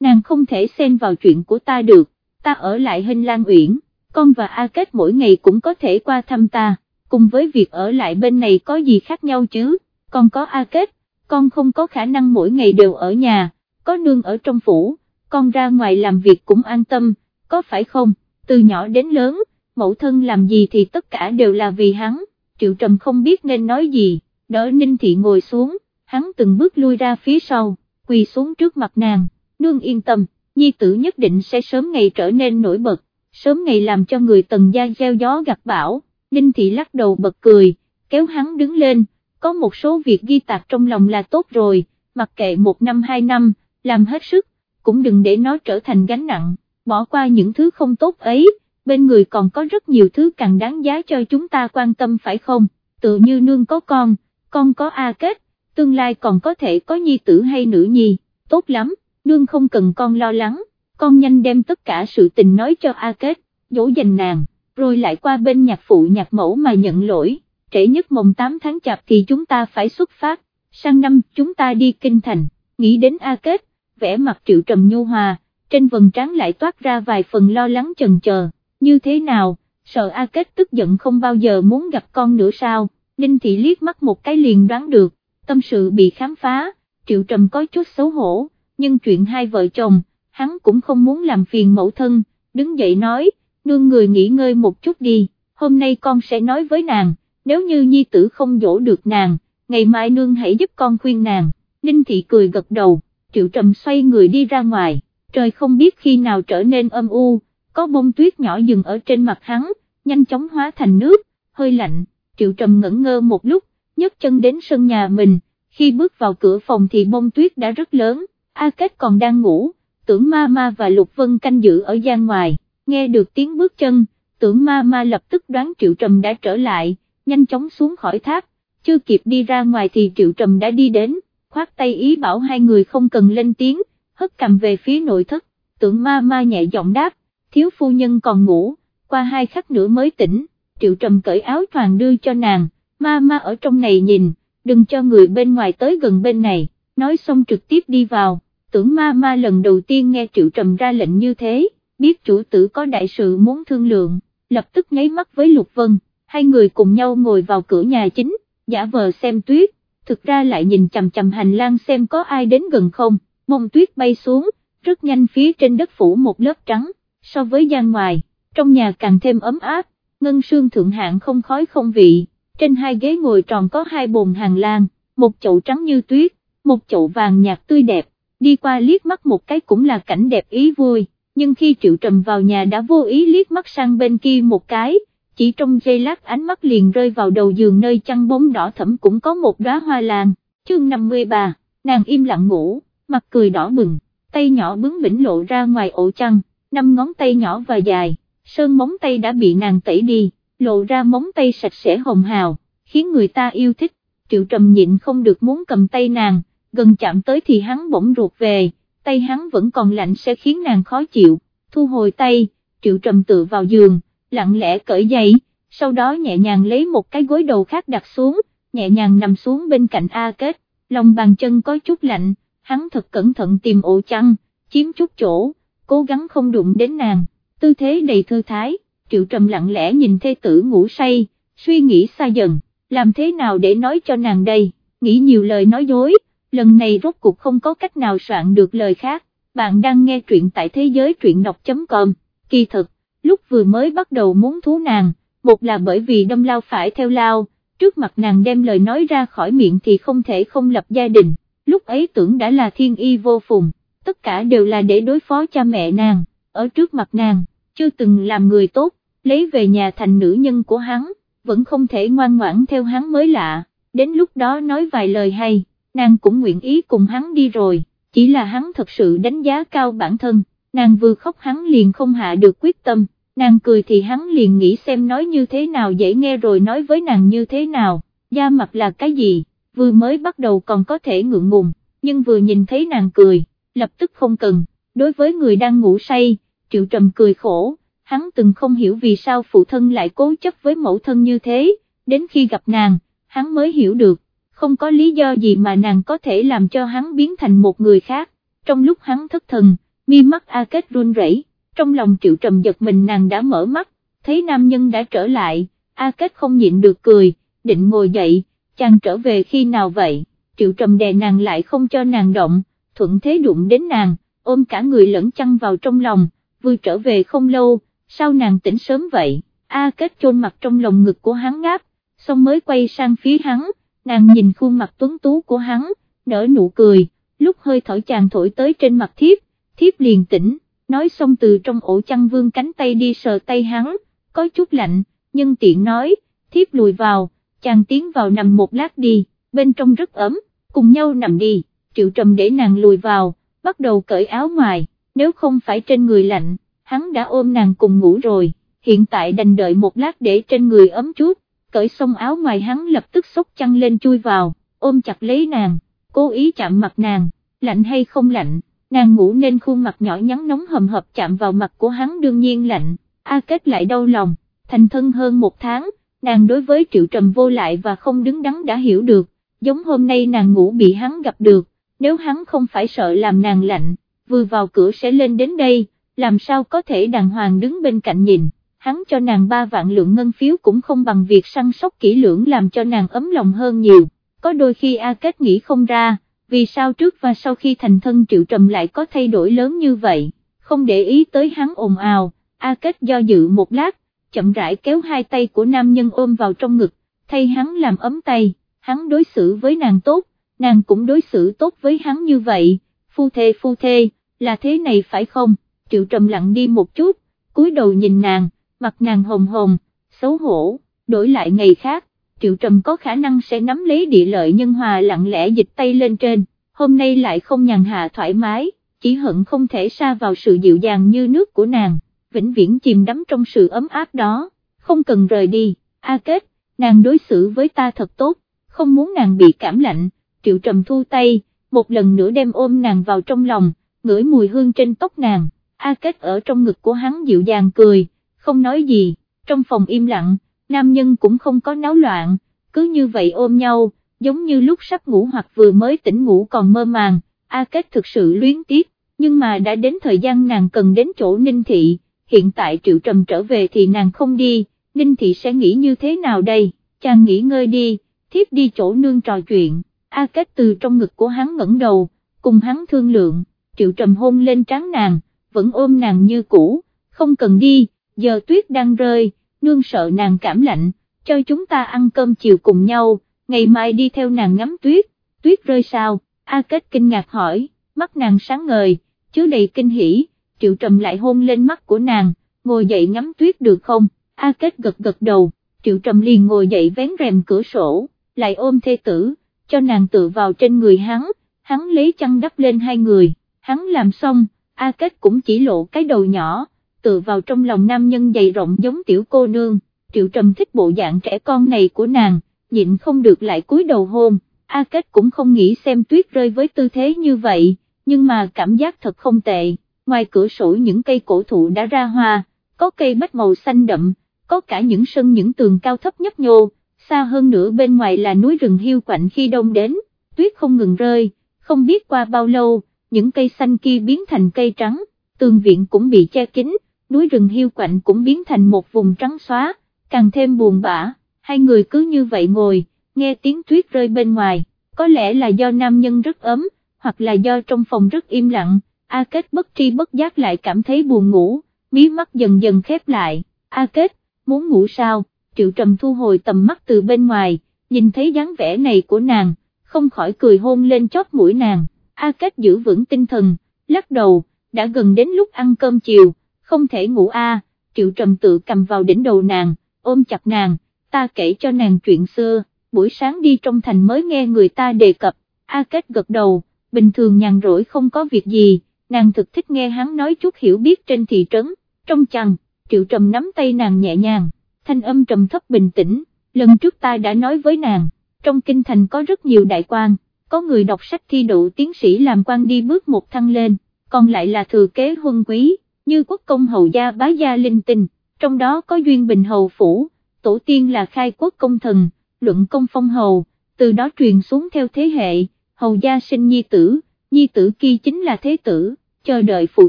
nàng không thể xen vào chuyện của ta được, ta ở lại hình lan uyển, con và A Kết mỗi ngày cũng có thể qua thăm ta, cùng với việc ở lại bên này có gì khác nhau chứ, con có A Kết, con không có khả năng mỗi ngày đều ở nhà, có nương ở trong phủ, con ra ngoài làm việc cũng an tâm, có phải không, từ nhỏ đến lớn, mẫu thân làm gì thì tất cả đều là vì hắn, triệu trầm không biết nên nói gì, đỡ Ninh Thị ngồi xuống, hắn từng bước lui ra phía sau, quỳ xuống trước mặt nàng, nương yên tâm, nhi tử nhất định sẽ sớm ngày trở nên nổi bật, sớm ngày làm cho người tần gia gieo gió gặt bão, Ninh Thị lắc đầu bật cười, kéo hắn đứng lên, có một số việc ghi tạc trong lòng là tốt rồi, mặc kệ một năm hai năm, làm hết sức, cũng đừng để nó trở thành gánh nặng, bỏ qua những thứ không tốt ấy, bên người còn có rất nhiều thứ càng đáng giá cho chúng ta quan tâm phải không, tự như nương có con, con có A kết, tương lai còn có thể có nhi tử hay nữ nhi, tốt lắm, nương không cần con lo lắng, con nhanh đem tất cả sự tình nói cho A kết, dỗ dành nàng rồi lại qua bên nhạc phụ nhạc mẫu mà nhận lỗi, trễ nhất mồng 8 tháng chạp thì chúng ta phải xuất phát, sang năm chúng ta đi kinh thành, nghĩ đến A Kết, vẽ mặt triệu trầm nhu hòa, trên vần trán lại toát ra vài phần lo lắng chần chờ, như thế nào, sợ A Kết tức giận không bao giờ muốn gặp con nữa sao, Ninh Thị liếc mắt một cái liền đoán được, tâm sự bị khám phá, triệu trầm có chút xấu hổ, nhưng chuyện hai vợ chồng, hắn cũng không muốn làm phiền mẫu thân, đứng dậy nói, nương người nghỉ ngơi một chút đi, hôm nay con sẽ nói với nàng, nếu như nhi tử không dỗ được nàng, ngày mai nương hãy giúp con khuyên nàng, Ninh Thị cười gật đầu, Triệu Trầm xoay người đi ra ngoài, trời không biết khi nào trở nên âm u, có bông tuyết nhỏ dừng ở trên mặt hắn, nhanh chóng hóa thành nước, hơi lạnh, Triệu Trầm ngẩn ngơ một lúc, nhấc chân đến sân nhà mình, khi bước vào cửa phòng thì bông tuyết đã rất lớn, A Kết còn đang ngủ, tưởng ma ma và Lục Vân canh giữ ở gian ngoài. Nghe được tiếng bước chân, tưởng ma ma lập tức đoán Triệu Trầm đã trở lại, nhanh chóng xuống khỏi tháp, chưa kịp đi ra ngoài thì Triệu Trầm đã đi đến, khoát tay ý bảo hai người không cần lên tiếng, hất cầm về phía nội thất, tưởng ma ma nhẹ giọng đáp, thiếu phu nhân còn ngủ, qua hai khắc nữa mới tỉnh, Triệu Trầm cởi áo choàng đưa cho nàng, ma ma ở trong này nhìn, đừng cho người bên ngoài tới gần bên này, nói xong trực tiếp đi vào, tưởng ma ma lần đầu tiên nghe Triệu Trầm ra lệnh như thế, biết chủ tử có đại sự muốn thương lượng, lập tức nháy mắt với Lục Vân, hai người cùng nhau ngồi vào cửa nhà chính, giả vờ xem tuyết, thực ra lại nhìn chầm chầm hành lang xem có ai đến gần không, mông tuyết bay xuống, rất nhanh phía trên đất phủ một lớp trắng, so với gian ngoài, trong nhà càng thêm ấm áp, ngân sương thượng hạng không khói không vị, trên hai ghế ngồi tròn có hai bồn hàng lan, một chậu trắng như tuyết, một chậu vàng nhạt tươi đẹp, đi qua liếc mắt một cái cũng là cảnh đẹp ý vui, nhưng khi Triệu Trầm vào nhà đã vô ý liếc mắt sang bên kia một cái, chỉ trong giây lát ánh mắt liền rơi vào đầu giường nơi chăn bóng đỏ thẫm cũng có một đóa hoa lan, chương 53, nàng im lặng ngủ, mặt cười đỏ bừng, tay nhỏ bướng bỉnh lộ ra ngoài ổ chăn, năm ngón tay nhỏ và dài, sơn móng tay đã bị nàng tẩy đi, lộ ra móng tay sạch sẽ hồng hào, khiến người ta yêu thích, triệu trầm nhịn không được muốn cầm tay nàng, gần chạm tới thì hắn bỗng ruột về, tay hắn vẫn còn lạnh sẽ khiến nàng khó chịu, thu hồi tay, triệu trầm tự vào giường, lặng lẽ cởi giày, sau đó nhẹ nhàng lấy một cái gối đầu khác đặt xuống, nhẹ nhàng nằm xuống bên cạnh A Kết, lòng bàn chân có chút lạnh, hắn thật cẩn thận tìm ổ chăn, chiếm chút chỗ, cố gắng không đụng đến nàng, tư thế đầy thư thái, triệu trầm lặng lẽ nhìn thê tử ngủ say, suy nghĩ xa dần, làm thế nào để nói cho nàng đây, nghĩ nhiều lời nói dối, lần này rốt cuộc không có cách nào soạn được lời khác, bạn đang nghe truyện tại thế giới truyện đọc.com, kỳ thực, lúc vừa mới bắt đầu muốn thú nàng, một là bởi vì đâm lao phải theo lao, trước mặt nàng đem lời nói ra khỏi miệng thì không thể không lập gia đình, lúc ấy tưởng đã là thiên y vô phùng, tất cả đều là để đối phó cha mẹ nàng, ở trước mặt nàng, chưa từng làm người tốt, lấy về nhà thành nữ nhân của hắn, vẫn không thể ngoan ngoãn theo hắn mới lạ, đến lúc đó nói vài lời hay, nàng cũng nguyện ý cùng hắn đi rồi, chỉ là hắn thật sự đánh giá cao bản thân, nàng vừa khóc hắn liền không hạ được quyết tâm nàng cười thì hắn liền nghĩ xem nói như thế nào dễ nghe rồi nói với nàng như thế nào, da mặt là cái gì, vừa mới bắt đầu còn có thể ngượng ngùng, nhưng vừa nhìn thấy nàng cười, lập tức không cần, đối với người đang ngủ say, triệu trầm cười khổ, hắn từng không hiểu vì sao phụ thân lại cố chấp với mẫu thân như thế, đến khi gặp nàng, hắn mới hiểu được, không có lý do gì mà nàng có thể làm cho hắn biến thành một người khác, trong lúc hắn thất thần, mi mắt A Kết run rẩy trong lòng triệu trầm giật mình nàng đã mở mắt, thấy nam nhân đã trở lại, A Kết không nhịn được cười, định ngồi dậy, chàng trở về khi nào vậy, triệu trầm đè nàng lại không cho nàng động, thuận thế đụng đến nàng, ôm cả người lẫn chăn vào trong lòng, vừa trở về không lâu, sao nàng tỉnh sớm vậy, A Kết chôn mặt trong lòng ngực của hắn ngáp, xong mới quay sang phía hắn, nàng nhìn khuôn mặt tuấn tú của hắn, nở nụ cười, lúc hơi thở chàng thổi tới trên mặt thiếp, thiếp liền tỉnh nói xong từ trong ổ chăn vương cánh tay đi sờ tay hắn, có chút lạnh, nhưng tiện nói, thiếp lùi vào, chàng tiến vào nằm một lát đi, bên trong rất ấm, cùng nhau nằm đi, triệu trầm để nàng lùi vào, bắt đầu cởi áo ngoài, nếu không phải trên người lạnh, hắn đã ôm nàng cùng ngủ rồi, hiện tại đành đợi một lát để trên người ấm chút, cởi xong áo ngoài hắn lập tức xốc chăn lên chui vào, ôm chặt lấy nàng, cố ý chạm mặt nàng, lạnh hay không lạnh, nàng ngủ nên khuôn mặt nhỏ nhắn nóng hầm hập chạm vào mặt của hắn đương nhiên lạnh, A Kết lại đau lòng, thành thân hơn một tháng, nàng đối với triệu trầm vô lại và không đứng đắn đã hiểu được, giống hôm nay nàng ngủ bị hắn gặp được, nếu hắn không phải sợ làm nàng lạnh, vừa vào cửa sẽ lên đến đây, làm sao có thể đàng hoàng đứng bên cạnh nhìn, hắn cho nàng ba vạn lượng ngân phiếu cũng không bằng việc săn sóc kỹ lưỡng làm cho nàng ấm lòng hơn nhiều, có đôi khi A Kết nghĩ không ra vì sao trước và sau khi thành thân Triệu Trầm lại có thay đổi lớn như vậy, không để ý tới hắn ồn ào, A Kết do dự một lát, chậm rãi kéo hai tay của nam nhân ôm vào trong ngực, thay hắn làm ấm tay, hắn đối xử với nàng tốt, nàng cũng đối xử tốt với hắn như vậy, phu thê phu thê, là thế này phải không, Triệu Trầm lặng đi một chút, cúi đầu nhìn nàng, mặt nàng hồng hồng, xấu hổ, đổi lại ngày khác, Triệu Trầm có khả năng sẽ nắm lấy địa lợi nhân hòa lặng lẽ dịch tay lên trên, hôm nay lại không nhàn hạ thoải mái, chỉ hận không thể xa vào sự dịu dàng như nước của nàng, vĩnh viễn chìm đắm trong sự ấm áp đó, không cần rời đi, A Kết, nàng đối xử với ta thật tốt, không muốn nàng bị cảm lạnh, triệu trầm thu tay, một lần nữa đem ôm nàng vào trong lòng, ngửi mùi hương trên tóc nàng, A Kết ở trong ngực của hắn dịu dàng cười, không nói gì, trong phòng im lặng, nam nhân cũng không có náo loạn, cứ như vậy ôm nhau, giống như lúc sắp ngủ hoặc vừa mới tỉnh ngủ còn mơ màng, A Kết thực sự luyến tiếc, nhưng mà đã đến thời gian nàng cần đến chỗ Ninh Thị, hiện tại Triệu Trầm trở về thì nàng không đi, Ninh Thị sẽ nghĩ như thế nào đây, chàng nghỉ ngơi đi, thiếp đi chỗ nương trò chuyện, A Kết từ trong ngực của hắn ngẩng đầu, cùng hắn thương lượng, Triệu Trầm hôn lên trán nàng, vẫn ôm nàng như cũ, không cần đi, giờ tuyết đang rơi, nương sợ nàng cảm lạnh, cho chúng ta ăn cơm chiều cùng nhau, ngày mai đi theo nàng ngắm tuyết, tuyết rơi sao, A Kết kinh ngạc hỏi, mắt nàng sáng ngời, chứa đầy kinh hỉ, triệu trầm lại hôn lên mắt của nàng, ngồi dậy ngắm tuyết được không, A Kết gật gật đầu, triệu trầm liền ngồi dậy vén rèm cửa sổ, lại ôm thê tử, cho nàng tự vào trên người hắn, hắn lấy chăn đắp lên hai người, hắn làm xong, A Kết cũng chỉ lộ cái đầu nhỏ, tự vào trong lòng nam nhân dày rộng giống tiểu cô nương, triệu trầm thích bộ dạng trẻ con này của nàng, nhịn không được lại cúi đầu hôn, A Kết cũng không nghĩ xem tuyết rơi với tư thế như vậy, nhưng mà cảm giác thật không tệ, ngoài cửa sổ những cây cổ thụ đã ra hoa, có cây bách màu xanh đậm, có cả những sân những tường cao thấp nhấp nhô, xa hơn nữa bên ngoài là núi rừng hiu quạnh khi đông đến, tuyết không ngừng rơi, không biết qua bao lâu, những cây xanh kia biến thành cây trắng, tường viện cũng bị che kín, núi rừng hiu quạnh cũng biến thành một vùng trắng xóa, càng thêm buồn bã, hai người cứ như vậy ngồi, nghe tiếng tuyết rơi bên ngoài, có lẽ là do nam nhân rất ấm, hoặc là do trong phòng rất im lặng, A Kết bất tri bất giác lại cảm thấy buồn ngủ, mí mắt dần dần khép lại, A Kết, muốn ngủ sao, Triệu Trầm thu hồi tầm mắt từ bên ngoài, nhìn thấy dáng vẻ này của nàng, không khỏi cười hôn lên chóp mũi nàng, A Kết giữ vững tinh thần, lắc đầu, đã gần đến lúc ăn cơm chiều, không thể ngủ A, Triệu Trầm tự cầm vào đỉnh đầu nàng, ôm chặt nàng, ta kể cho nàng chuyện xưa, buổi sáng đi trong thành mới nghe người ta đề cập, A Kết gật đầu, bình thường nhàn rỗi không có việc gì, nàng thực thích nghe hắn nói chút hiểu biết trên thị trấn, trong chằng, Triệu Trầm nắm tay nàng nhẹ nhàng, thanh âm trầm thấp bình tĩnh, lần trước ta đã nói với nàng, trong kinh thành có rất nhiều đại quan, có người đọc sách thi đậu tiến sĩ làm quan đi bước một thăng lên, còn lại là thừa kế huân quý, như quốc công hầu gia bá gia linh tinh, trong đó có duyên bình hầu phủ, tổ tiên là khai quốc công thần, luận công phong hầu, từ đó truyền xuống theo thế hệ, hầu gia sinh nhi tử, nhi tử kia chính là thế tử, chờ đợi phụ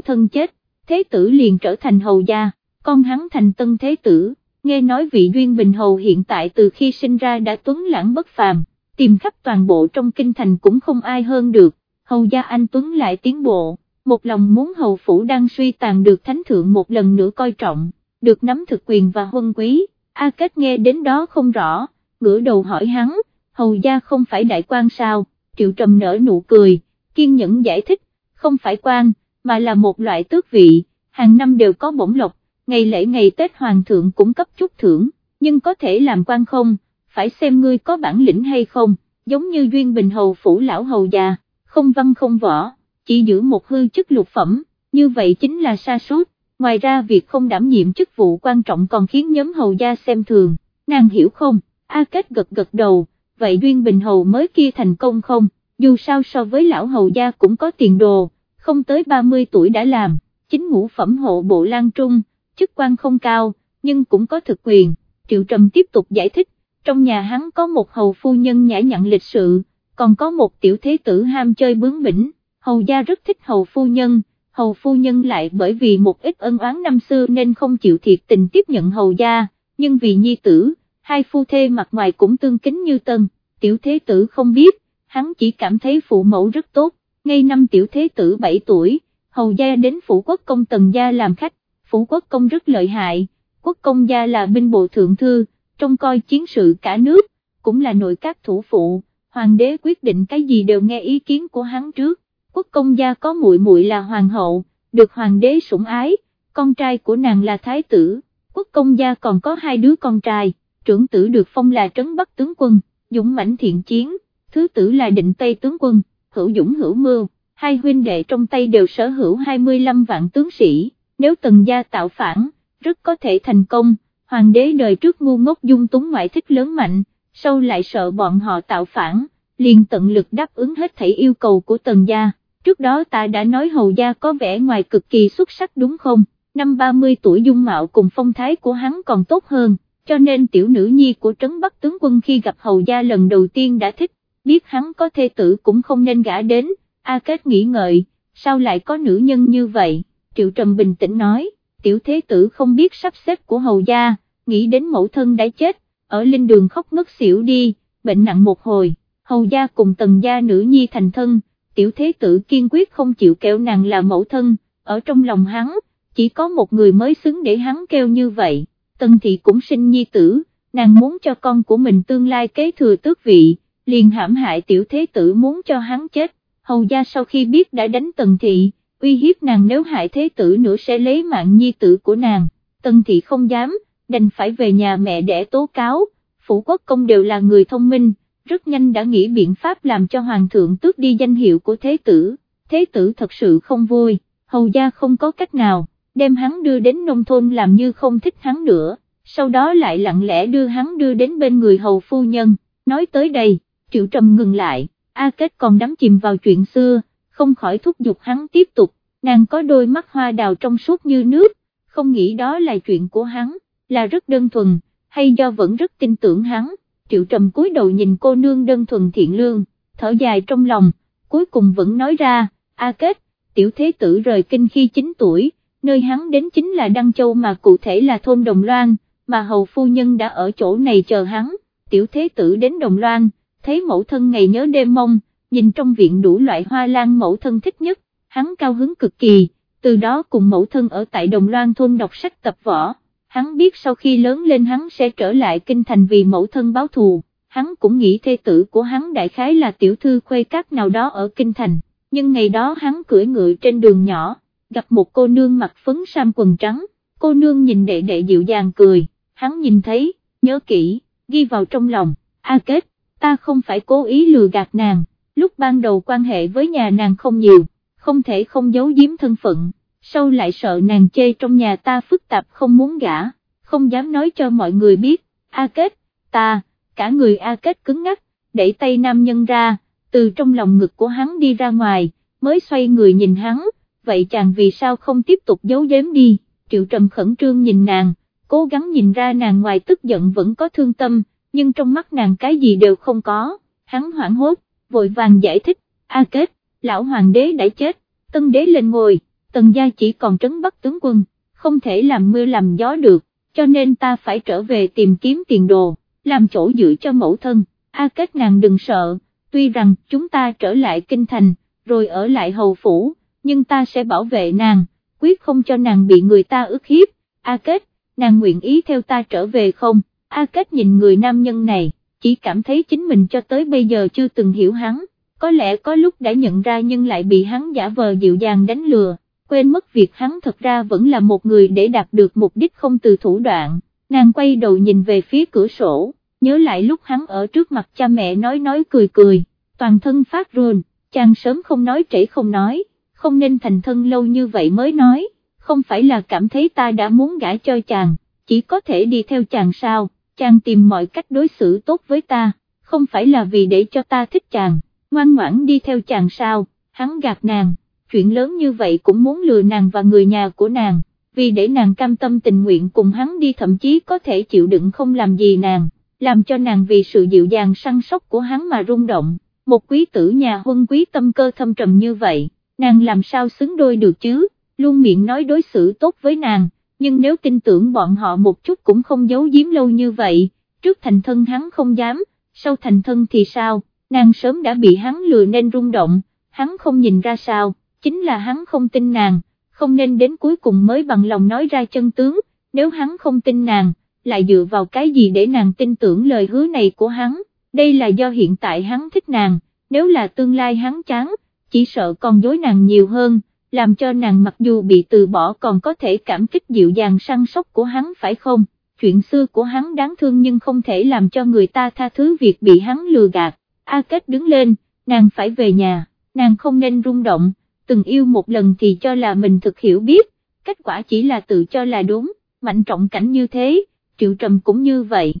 thân chết, thế tử liền trở thành hầu gia, con hắn thành tân thế tử, nghe nói vị duyên bình hầu hiện tại từ khi sinh ra đã tuấn lãng bất phàm, tìm khắp toàn bộ trong kinh thành cũng không ai hơn được, hầu gia anh tuấn lại tiến bộ, một lòng muốn hầu phủ đang suy tàn được thánh thượng một lần nữa coi trọng, được nắm thực quyền và huân quý, A Kết nghe đến đó không rõ, ngửa đầu hỏi hắn, hầu gia không phải đại quan sao, triệu trầm nở nụ cười, kiên nhẫn giải thích, không phải quan, mà là một loại tước vị, hàng năm đều có bổng lộc, ngày lễ ngày Tết Hoàng thượng cũng cấp chút thưởng, nhưng có thể làm quan không, phải xem ngươi có bản lĩnh hay không, giống như Duyên Bình Hầu Phủ Lão Hầu già, không văn không võ, chỉ giữ một hư chức lục phẩm, như vậy chính là sa sút. Ngoài ra việc không đảm nhiệm chức vụ quan trọng còn khiến nhóm hầu gia xem thường, nàng hiểu không, A Kết gật gật đầu, vậy Duyên Bình Hầu mới kia thành công không, dù sao so với lão hầu gia cũng có tiền đồ, không tới 30 tuổi đã làm, chính ngũ phẩm hộ bộ Lan Trung, chức quan không cao, nhưng cũng có thực quyền, Triệu Trầm tiếp tục giải thích, trong nhà hắn có một hầu phu nhân nhã nhặn lịch sự, còn có một tiểu thế tử ham chơi bướng bỉnh, hầu gia rất thích hầu phu nhân, hầu phu nhân lại bởi vì một ít ân oán năm xưa nên không chịu thiệt tình tiếp nhận hầu gia, nhưng vì nhi tử, hai phu thê mặt ngoài cũng tương kính như tân, tiểu thế tử không biết, hắn chỉ cảm thấy phụ mẫu rất tốt, ngay năm tiểu thế tử 7 tuổi, hầu gia đến phủ quốc công tần gia làm khách, phủ quốc công rất lợi hại, quốc công gia là binh bộ thượng thư, trông coi chiến sự cả nước, cũng là nội các thủ phụ, hoàng đế quyết định cái gì đều nghe ý kiến của hắn trước, quốc công gia có muội muội là hoàng hậu, được hoàng đế sủng ái, con trai của nàng là thái tử, quốc công gia còn có hai đứa con trai, trưởng tử được phong là trấn bắc tướng quân, dũng mãnh thiện chiến, thứ tử là định tây tướng quân, hữu dũng hữu mưu, hai huynh đệ trong tay đều sở hữu 25 vạn tướng sĩ, nếu tần gia tạo phản, rất có thể thành công, hoàng đế đời trước ngu ngốc dung túng ngoại thích lớn mạnh, sau lại sợ bọn họ tạo phản, liền tận lực đáp ứng hết thảy yêu cầu của tần gia, trước đó ta đã nói hầu gia có vẻ ngoài cực kỳ xuất sắc đúng không, năm 30 tuổi dung mạo cùng phong thái của hắn còn tốt hơn, cho nên tiểu nữ nhi của Trấn Bắc tướng quân khi gặp hầu gia lần đầu tiên đã thích, biết hắn có thê tử cũng không nên gả đến, A Kết nghĩ ngợi, sao lại có nữ nhân như vậy, Triệu Trầm bình tĩnh nói, tiểu thế tử không biết sắp xếp của hầu gia, nghĩ đến mẫu thân đã chết, ở linh đường khóc ngất xỉu đi, bệnh nặng một hồi, hầu gia cùng tần gia nữ nhi thành thân, tiểu thế tử kiên quyết không chịu kéo nàng là mẫu thân, ở trong lòng hắn, chỉ có một người mới xứng để hắn kêu như vậy, tần thị cũng sinh nhi tử, nàng muốn cho con của mình tương lai kế thừa tước vị, liền hãm hại tiểu thế tử muốn cho hắn chết, hầu gia sau khi biết đã đánh tần thị, uy hiếp nàng nếu hại thế tử nữa sẽ lấy mạng nhi tử của nàng, tần thị không dám, đành phải về nhà mẹ để tố cáo, phủ quốc công đều là người thông minh, rất nhanh đã nghĩ biện pháp làm cho hoàng thượng tước đi danh hiệu của thế tử, thế tử thật sự không vui, hầu gia không có cách nào, đem hắn đưa đến nông thôn làm như không thích hắn nữa, sau đó lại lặng lẽ đưa hắn đưa đến bên người hầu phu nhân, nói tới đây, triệu trầm ngừng lại, A Kết còn đắm chìm vào chuyện xưa, không khỏi thúc giục hắn tiếp tục, nàng có đôi mắt hoa đào trong suốt như nước, không nghĩ đó là chuyện của hắn, là rất đơn thuần, hay do vẫn rất tin tưởng hắn, triệu trầm cúi đầu nhìn cô nương đơn thuần thiện lương, thở dài trong lòng, cuối cùng vẫn nói ra, A Kết, tiểu thế tử rời kinh khi 9 tuổi, nơi hắn đến chính là Đăng Châu mà cụ thể là thôn Đồng Loan, mà hầu phu nhân đã ở chỗ này chờ hắn, tiểu thế tử đến Đồng Loan, thấy mẫu thân ngày nhớ đêm mong, nhìn trong viện đủ loại hoa lan mẫu thân thích nhất, hắn cao hứng cực kỳ, từ đó cùng mẫu thân ở tại Đồng Loan thôn đọc sách tập võ. Hắn biết sau khi lớn lên hắn sẽ trở lại kinh thành vì mẫu thân báo thù, hắn cũng nghĩ thê tử của hắn đại khái là tiểu thư khuê các nào đó ở kinh thành, nhưng ngày đó hắn cưỡi ngựa trên đường nhỏ, gặp một cô nương mặc phấn sam quần trắng, cô nương nhìn đệ đệ dịu dàng cười, hắn nhìn thấy, nhớ kỹ, ghi vào trong lòng, a kết, ta không phải cố ý lừa gạt nàng, lúc ban đầu quan hệ với nhà nàng không nhiều, không thể không giấu giếm thân phận sau lại sợ nàng chê trong nhà ta phức tạp không muốn gả, không dám nói cho mọi người biết, A Kết, ta, cả người A Kết cứng ngắc, đẩy tay nam nhân ra, từ trong lòng ngực của hắn đi ra ngoài, mới xoay người nhìn hắn, vậy chàng vì sao không tiếp tục giấu giếm đi, triệu trầm khẩn trương nhìn nàng, cố gắng nhìn ra nàng ngoài tức giận vẫn có thương tâm, nhưng trong mắt nàng cái gì đều không có, hắn hoảng hốt, vội vàng giải thích, A Kết, lão hoàng đế đã chết, tân đế lên ngồi tần gia chỉ còn trấn bắc tướng quân, không thể làm mưa làm gió được, cho nên ta phải trở về tìm kiếm tiền đồ, làm chỗ dựa cho mẫu thân, A Kết nàng đừng sợ, tuy rằng chúng ta trở lại kinh thành, rồi ở lại hầu phủ, nhưng ta sẽ bảo vệ nàng, quyết không cho nàng bị người ta ức hiếp, A Kết, nàng nguyện ý theo ta trở về không, A Kết nhìn người nam nhân này, chỉ cảm thấy chính mình cho tới bây giờ chưa từng hiểu hắn, có lẽ có lúc đã nhận ra nhưng lại bị hắn giả vờ dịu dàng đánh lừa. Quên mất việc hắn thật ra vẫn là một người để đạt được mục đích không từ thủ đoạn, nàng quay đầu nhìn về phía cửa sổ, nhớ lại lúc hắn ở trước mặt cha mẹ nói nói cười cười, toàn thân phát run, chàng sớm không nói trễ không nói, không nên thành thân lâu như vậy mới nói, không phải là cảm thấy ta đã muốn gả cho chàng, chỉ có thể đi theo chàng sao, chàng tìm mọi cách đối xử tốt với ta, không phải là vì để cho ta thích chàng, ngoan ngoãn đi theo chàng sao, hắn gạt nàng chuyện lớn như vậy cũng muốn lừa nàng và người nhà của nàng, vì để nàng cam tâm tình nguyện cùng hắn đi thậm chí có thể chịu đựng không làm gì nàng, làm cho nàng vì sự dịu dàng săn sóc của hắn mà rung động, một quý tử nhà huân quý tâm cơ thâm trầm như vậy, nàng làm sao xứng đôi được chứ, luôn miệng nói đối xử tốt với nàng, nhưng nếu tin tưởng bọn họ một chút cũng không giấu giếm lâu như vậy, trước thành thân hắn không dám, sau thành thân thì sao, nàng sớm đã bị hắn lừa nên rung động, hắn không nhìn ra sao chính là hắn không tin nàng, không nên đến cuối cùng mới bằng lòng nói ra chân tướng, nếu hắn không tin nàng, lại dựa vào cái gì để nàng tin tưởng lời hứa này của hắn, đây là do hiện tại hắn thích nàng, nếu là tương lai hắn chán, chỉ sợ còn dối nàng nhiều hơn, làm cho nàng mặc dù bị từ bỏ còn có thể cảm kích dịu dàng săn sóc của hắn phải không, chuyện xưa của hắn đáng thương nhưng không thể làm cho người ta tha thứ việc bị hắn lừa gạt, A Kết đứng lên, nàng phải về nhà, nàng không nên rung động, từng yêu một lần thì cho là mình thực hiểu biết, kết quả chỉ là tự cho là đúng, mạnh trọng cảnh như thế, triệu trầm cũng như vậy.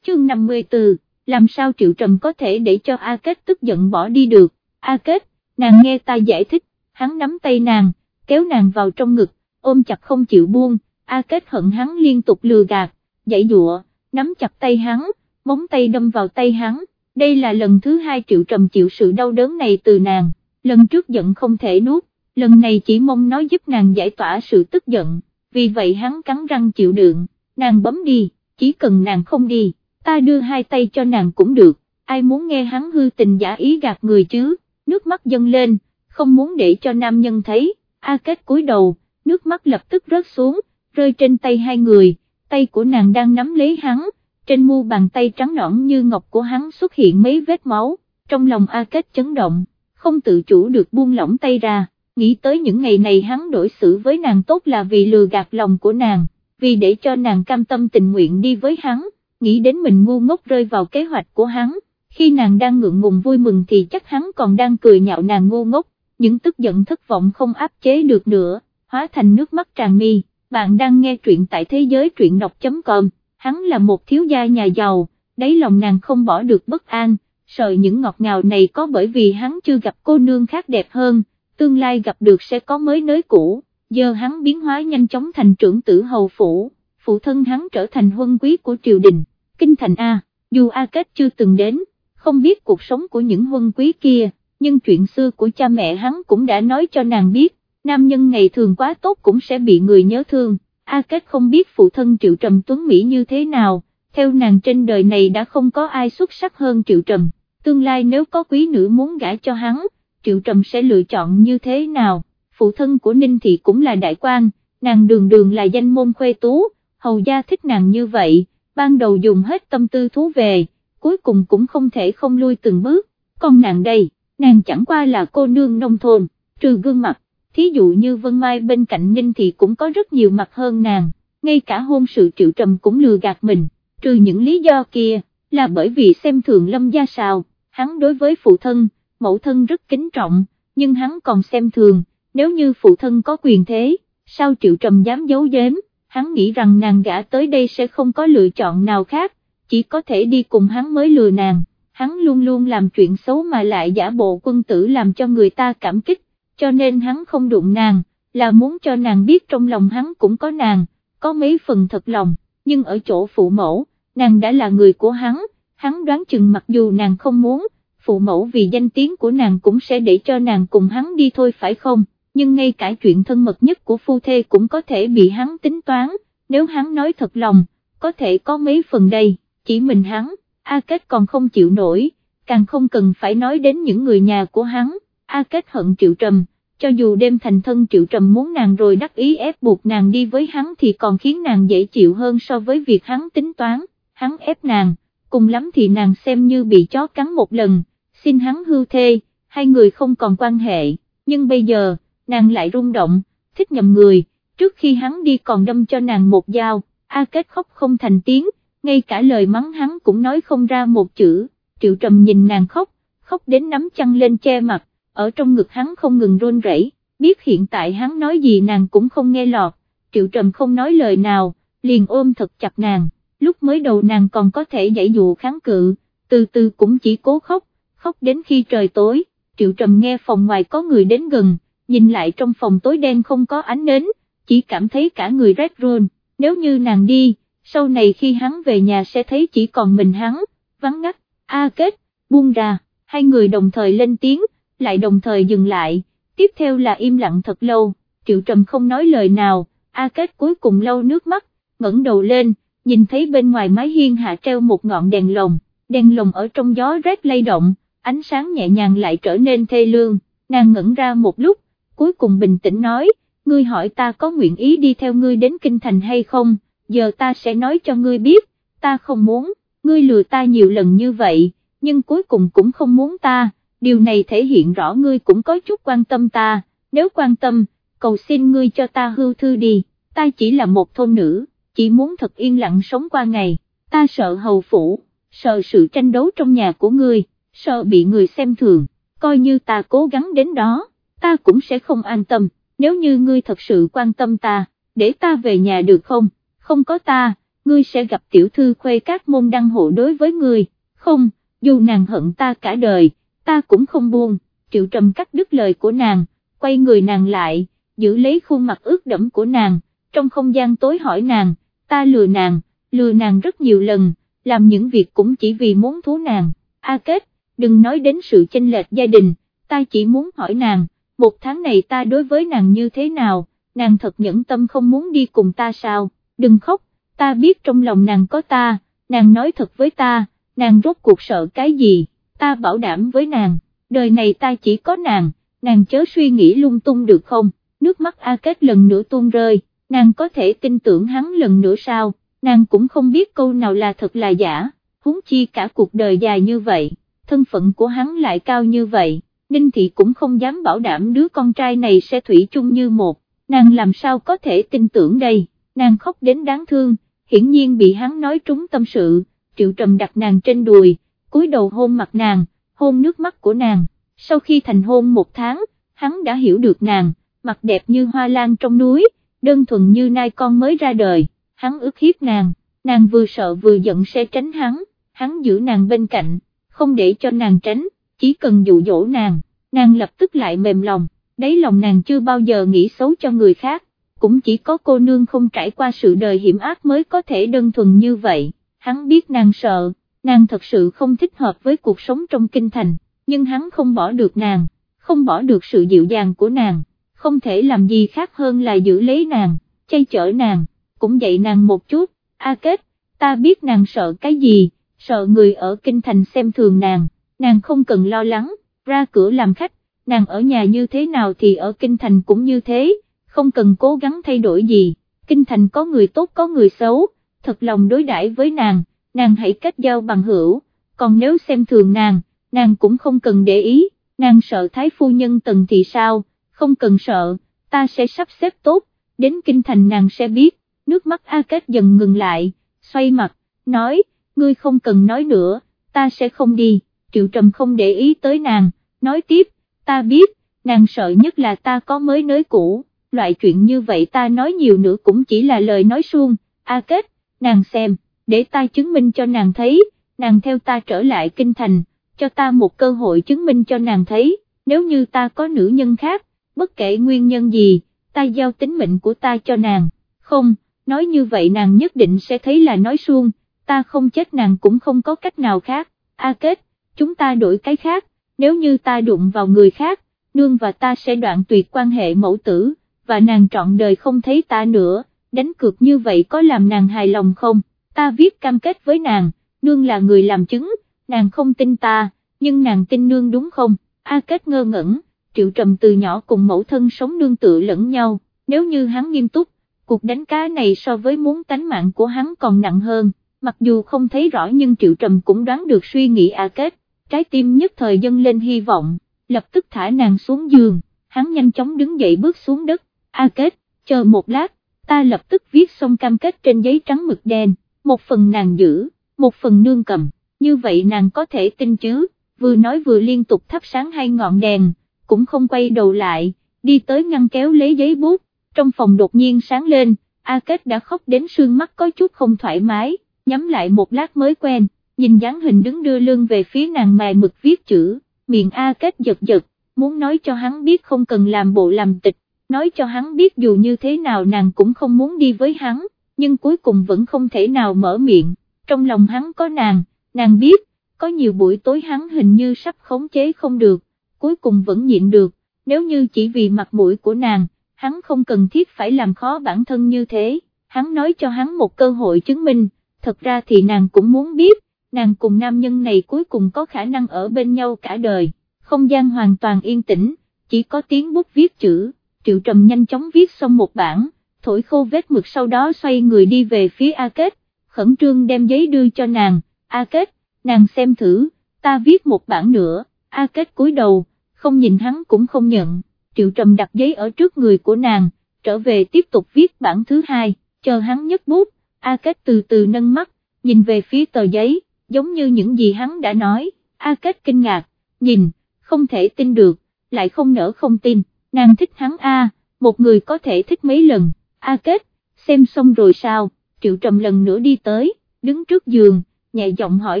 Chương 54, làm sao Triệu Trầm có thể để cho A Kết tức giận bỏ đi được, A Kết, nàng nghe ta giải thích, hắn nắm tay nàng, kéo nàng vào trong ngực, ôm chặt không chịu buông, A Kết hận hắn liên tục lừa gạt, dãy dụa, nắm chặt tay hắn, móng tay đâm vào tay hắn, đây là lần thứ hai Triệu Trầm chịu sự đau đớn này từ nàng, lần trước giận không thể nuốt, lần này chỉ mong nói giúp nàng giải tỏa sự tức giận, vì vậy hắn cắn răng chịu đựng, nàng bấm đi, chỉ cần nàng không đi, ta đưa hai tay cho nàng cũng được, ai muốn nghe hắn hư tình giả ý gạt người chứ, nước mắt dâng lên, không muốn để cho nam nhân thấy, A Kết cúi đầu, nước mắt lập tức rớt xuống, rơi trên tay hai người, tay của nàng đang nắm lấy hắn, trên mu bàn tay trắng nõn như ngọc của hắn xuất hiện mấy vết máu, trong lòng A Kết chấn động, không tự chủ được buông lỏng tay ra, nghĩ tới những ngày này hắn đổi xử với nàng tốt là vì lừa gạt lòng của nàng, vì để cho nàng cam tâm tình nguyện đi với hắn, nghĩ đến mình ngu ngốc rơi vào kế hoạch của hắn, khi nàng đang ngượng ngùng vui mừng thì chắc hắn còn đang cười nhạo nàng ngu ngốc, những tức giận thất vọng không áp chế được nữa, hóa thành nước mắt tràn mi, bạn đang nghe truyện tại thế giới truyện đọc.com, hắn là một thiếu gia nhà giàu, đáy lòng nàng không bỏ được bất an, sợ những ngọt ngào này có bởi vì hắn chưa gặp cô nương khác đẹp hơn, tương lai gặp được sẽ có mới nới cũ, giờ hắn biến hóa nhanh chóng thành trưởng tử hầu phủ, phụ thân hắn trở thành huân quý của triều đình, kinh thành A, dù A Kết chưa từng đến, không biết cuộc sống của những huân quý kia, nhưng chuyện xưa của cha mẹ hắn cũng đã nói cho nàng biết, nam nhân ngày thường quá tốt cũng sẽ bị người nhớ thương, A Kết không biết phụ thân Triệu Trầm Tuấn Mỹ như thế nào, theo nàng trên đời này đã không có ai xuất sắc hơn Triệu Trầm, tương lai nếu có quý nữ muốn gả cho hắn, Triệu Trầm sẽ lựa chọn như thế nào, phụ thân của Ninh Thị cũng là đại quan, nàng đường đường là danh môn khuê tú, hầu gia thích nàng như vậy, ban đầu dùng hết tâm tư thú về, cuối cùng cũng không thể không lui từng bước, còn nàng đây, nàng chẳng qua là cô nương nông thôn, trừ gương mặt, thí dụ như Vân Mai bên cạnh Ninh Thị cũng có rất nhiều mặt hơn nàng, ngay cả hôn sự Triệu Trầm cũng lừa gạt mình, trừ những lý do kia, là bởi vì xem thường lâm gia sao, hắn đối với phụ thân, mẫu thân rất kính trọng, nhưng hắn còn xem thường, nếu như phụ thân có quyền thế, sao Triệu Trầm dám giấu giếm, hắn nghĩ rằng nàng gã tới đây sẽ không có lựa chọn nào khác, chỉ có thể đi cùng hắn mới lừa nàng, hắn luôn luôn làm chuyện xấu mà lại giả bộ quân tử làm cho người ta cảm kích, cho nên hắn không đụng nàng, là muốn cho nàng biết trong lòng hắn cũng có nàng, có mấy phần thật lòng, nhưng ở chỗ phụ mẫu, nàng đã là người của hắn, hắn đoán chừng mặc dù nàng không muốn, phụ mẫu vì danh tiếng của nàng cũng sẽ để cho nàng cùng hắn đi thôi phải không, nhưng ngay cả chuyện thân mật nhất của phu thê cũng có thể bị hắn tính toán, nếu hắn nói thật lòng, có thể có mấy phần đây, chỉ mình hắn, A Kết còn không chịu nổi, càng không cần phải nói đến những người nhà của hắn, A Kết hận Triệu Trầm, cho dù đêm thành thân Triệu Trầm muốn nàng rồi đắc ý ép buộc nàng đi với hắn thì còn khiến nàng dễ chịu hơn so với việc hắn tính toán, hắn ép nàng, cùng lắm thì nàng xem như bị chó cắn một lần, xin hắn hưu thê, hai người không còn quan hệ, nhưng bây giờ, nàng lại rung động, thích nhầm người, trước khi hắn đi còn đâm cho nàng một dao, A Kết khóc không thành tiếng, ngay cả lời mắng hắn cũng nói không ra một chữ, Triệu Trầm nhìn nàng khóc, khóc đến nắm chăn lên che mặt, ở trong ngực hắn không ngừng run rẩy, biết hiện tại hắn nói gì nàng cũng không nghe lọt, Triệu Trầm không nói lời nào, liền ôm thật chặt nàng, lúc mới đầu nàng còn có thể giải dụ kháng cự, từ từ cũng chỉ cố khóc, khóc đến khi trời tối, Triệu Trầm nghe phòng ngoài có người đến gần, nhìn lại trong phòng tối đen không có ánh nến, chỉ cảm thấy cả người rét run, nếu như nàng đi, sau này khi hắn về nhà sẽ thấy chỉ còn mình hắn, vắng ngắt, A kết, buông ra, hai người đồng thời lên tiếng, lại đồng thời dừng lại, tiếp theo là im lặng thật lâu, Triệu Trầm không nói lời nào, A kết cuối cùng lâu nước mắt, ngẩng đầu lên, nhìn thấy bên ngoài mái hiên hạ treo một ngọn đèn lồng, đèn lồng ở trong gió rét lay động, ánh sáng nhẹ nhàng lại trở nên thê lương, nàng ngẩn ra một lúc, cuối cùng bình tĩnh nói, ngươi hỏi ta có nguyện ý đi theo ngươi đến kinh thành hay không, giờ ta sẽ nói cho ngươi biết, ta không muốn, ngươi lừa ta nhiều lần như vậy, nhưng cuối cùng cũng không muốn ta, điều này thể hiện rõ ngươi cũng có chút quan tâm ta, nếu quan tâm, cầu xin ngươi cho ta hưu thư đi, ta chỉ là một thôn nữ, chỉ muốn thật yên lặng sống qua ngày, ta sợ hầu phủ, sợ sự tranh đấu trong nhà của ngươi, sợ bị người xem thường, coi như ta cố gắng đến đó, ta cũng sẽ không an tâm, nếu như ngươi thật sự quan tâm ta, để ta về nhà được không, không có ta, ngươi sẽ gặp tiểu thư khuê các môn đăng hộ đối với ngươi, không, dù nàng hận ta cả đời, ta cũng không buông, triệu trầm cắt đứt lời của nàng, quay người nàng lại, giữ lấy khuôn mặt ướt đẫm của nàng, trong không gian tối hỏi nàng, ta lừa nàng, lừa nàng rất nhiều lần, làm những việc cũng chỉ vì muốn thú nàng, A Kết, đừng nói đến sự chênh lệch gia đình, ta chỉ muốn hỏi nàng, một tháng này ta đối với nàng như thế nào, nàng thật nhẫn tâm không muốn đi cùng ta sao, đừng khóc, ta biết trong lòng nàng có ta, nàng nói thật với ta, nàng rốt cuộc sợ cái gì, ta bảo đảm với nàng, đời này ta chỉ có nàng, nàng chớ suy nghĩ lung tung được không, nước mắt A Kết lần nữa tuôn rơi, nàng có thể tin tưởng hắn lần nữa sao, nàng cũng không biết câu nào là thật là giả, huống chi cả cuộc đời dài như vậy, thân phận của hắn lại cao như vậy, Ninh Thị cũng không dám bảo đảm đứa con trai này sẽ thủy chung như một, nàng làm sao có thể tin tưởng đây, nàng khóc đến đáng thương, hiển nhiên bị hắn nói trúng tâm sự, triệu trầm đặt nàng trên đùi, cúi đầu hôn mặt nàng, hôn nước mắt của nàng, sau khi thành hôn một tháng, hắn đã hiểu được nàng, mặt đẹp như hoa lan trong núi, đơn thuần như nai con mới ra đời, hắn ước hiếp nàng, nàng vừa sợ vừa giận sẽ tránh hắn, hắn giữ nàng bên cạnh, không để cho nàng tránh, chỉ cần dụ dỗ nàng, nàng lập tức lại mềm lòng, đấy lòng nàng chưa bao giờ nghĩ xấu cho người khác, cũng chỉ có cô nương không trải qua sự đời hiểm ác mới có thể đơn thuần như vậy, hắn biết nàng sợ, nàng thật sự không thích hợp với cuộc sống trong kinh thành, nhưng hắn không bỏ được nàng, không bỏ được sự dịu dàng của nàng, không thể làm gì khác hơn là giữ lấy nàng, chay chở nàng, cũng dạy nàng một chút, A Kết, ta biết nàng sợ cái gì, sợ người ở kinh thành xem thường nàng, nàng không cần lo lắng, ra cửa làm khách, nàng ở nhà như thế nào thì ở kinh thành cũng như thế, không cần cố gắng thay đổi gì, kinh thành có người tốt có người xấu, thật lòng đối đãi với nàng, nàng hãy kết giao bằng hữu, còn nếu xem thường nàng, nàng cũng không cần để ý, nàng sợ thái phu nhân tần thì sao, không cần sợ, ta sẽ sắp xếp tốt, đến kinh thành nàng sẽ biết, nước mắt A Kết dần ngừng lại, xoay mặt, nói, ngươi không cần nói nữa, ta sẽ không đi, triệu trầm không để ý tới nàng, nói tiếp, ta biết, nàng sợ nhất là ta có mới nới cũ, loại chuyện như vậy ta nói nhiều nữa cũng chỉ là lời nói suông, A Kết, nàng xem, để ta chứng minh cho nàng thấy, nàng theo ta trở lại kinh thành, cho ta một cơ hội chứng minh cho nàng thấy, nếu như ta có nữ nhân khác, bất kể nguyên nhân gì, ta giao tính mệnh của ta cho nàng, không, nói như vậy nàng nhất định sẽ thấy là nói suông, ta không chết nàng cũng không có cách nào khác, A Kết, chúng ta đổi cái khác, nếu như ta đụng vào người khác, nương và ta sẽ đoạn tuyệt quan hệ mẫu tử, và nàng trọn đời không thấy ta nữa, đánh cược như vậy có làm nàng hài lòng không, ta viết cam kết với nàng, nương là người làm chứng, nàng không tin ta, nhưng nàng tin nương đúng không, A Kết ngơ ngẩn, triệu trầm từ nhỏ cùng mẫu thân sống nương tự lẫn nhau, nếu như hắn nghiêm túc, cuộc đánh cá này so với muốn tánh mạng của hắn còn nặng hơn, mặc dù không thấy rõ nhưng triệu trầm cũng đoán được suy nghĩ A Kết, trái tim nhất thời dâng lên hy vọng, lập tức thả nàng xuống giường, hắn nhanh chóng đứng dậy bước xuống đất, A Kết, chờ một lát, ta lập tức viết xong cam kết trên giấy trắng mực đen, một phần nàng giữ, một phần nương cầm, như vậy nàng có thể tin chứ, vừa nói vừa liên tục thắp sáng hai ngọn đèn, cũng không quay đầu lại, đi tới ngăn kéo lấy giấy bút, trong phòng đột nhiên sáng lên, A Kết đã khóc đến sương mắt có chút không thoải mái, nhắm lại một lát mới quen, nhìn dáng hình đứng đưa lưng về phía nàng mài mực viết chữ, miệng A Kết giật giật, muốn nói cho hắn biết không cần làm bộ làm tịch, nói cho hắn biết dù như thế nào nàng cũng không muốn đi với hắn, nhưng cuối cùng vẫn không thể nào mở miệng, trong lòng hắn có nàng, nàng biết, có nhiều buổi tối hắn hình như sắp khống chế không được, cuối cùng vẫn nhịn được, nếu như chỉ vì mặt mũi của nàng, hắn không cần thiết phải làm khó bản thân như thế, hắn nói cho hắn một cơ hội chứng minh, thật ra thì nàng cũng muốn biết, nàng cùng nam nhân này cuối cùng có khả năng ở bên nhau cả đời, không gian hoàn toàn yên tĩnh, chỉ có tiếng bút viết chữ, triệu trầm nhanh chóng viết xong một bản, thổi khô vết mực sau đó xoay người đi về phía A Kết, khẩn trương đem giấy đưa cho nàng, A Kết, nàng xem thử, ta viết một bản nữa, A Kết cúi đầu, không nhìn hắn cũng không nhận, triệu trầm đặt giấy ở trước người của nàng, trở về tiếp tục viết bản thứ hai, chờ hắn nhấc bút, A Kết từ từ nâng mắt, nhìn về phía tờ giấy, giống như những gì hắn đã nói, A Kết kinh ngạc, nhìn, không thể tin được, lại không nỡ không tin, nàng thích hắn A, một người có thể thích mấy lần, A Kết, xem xong rồi sao, triệu trầm lần nữa đi tới, đứng trước giường, nhẹ giọng hỏi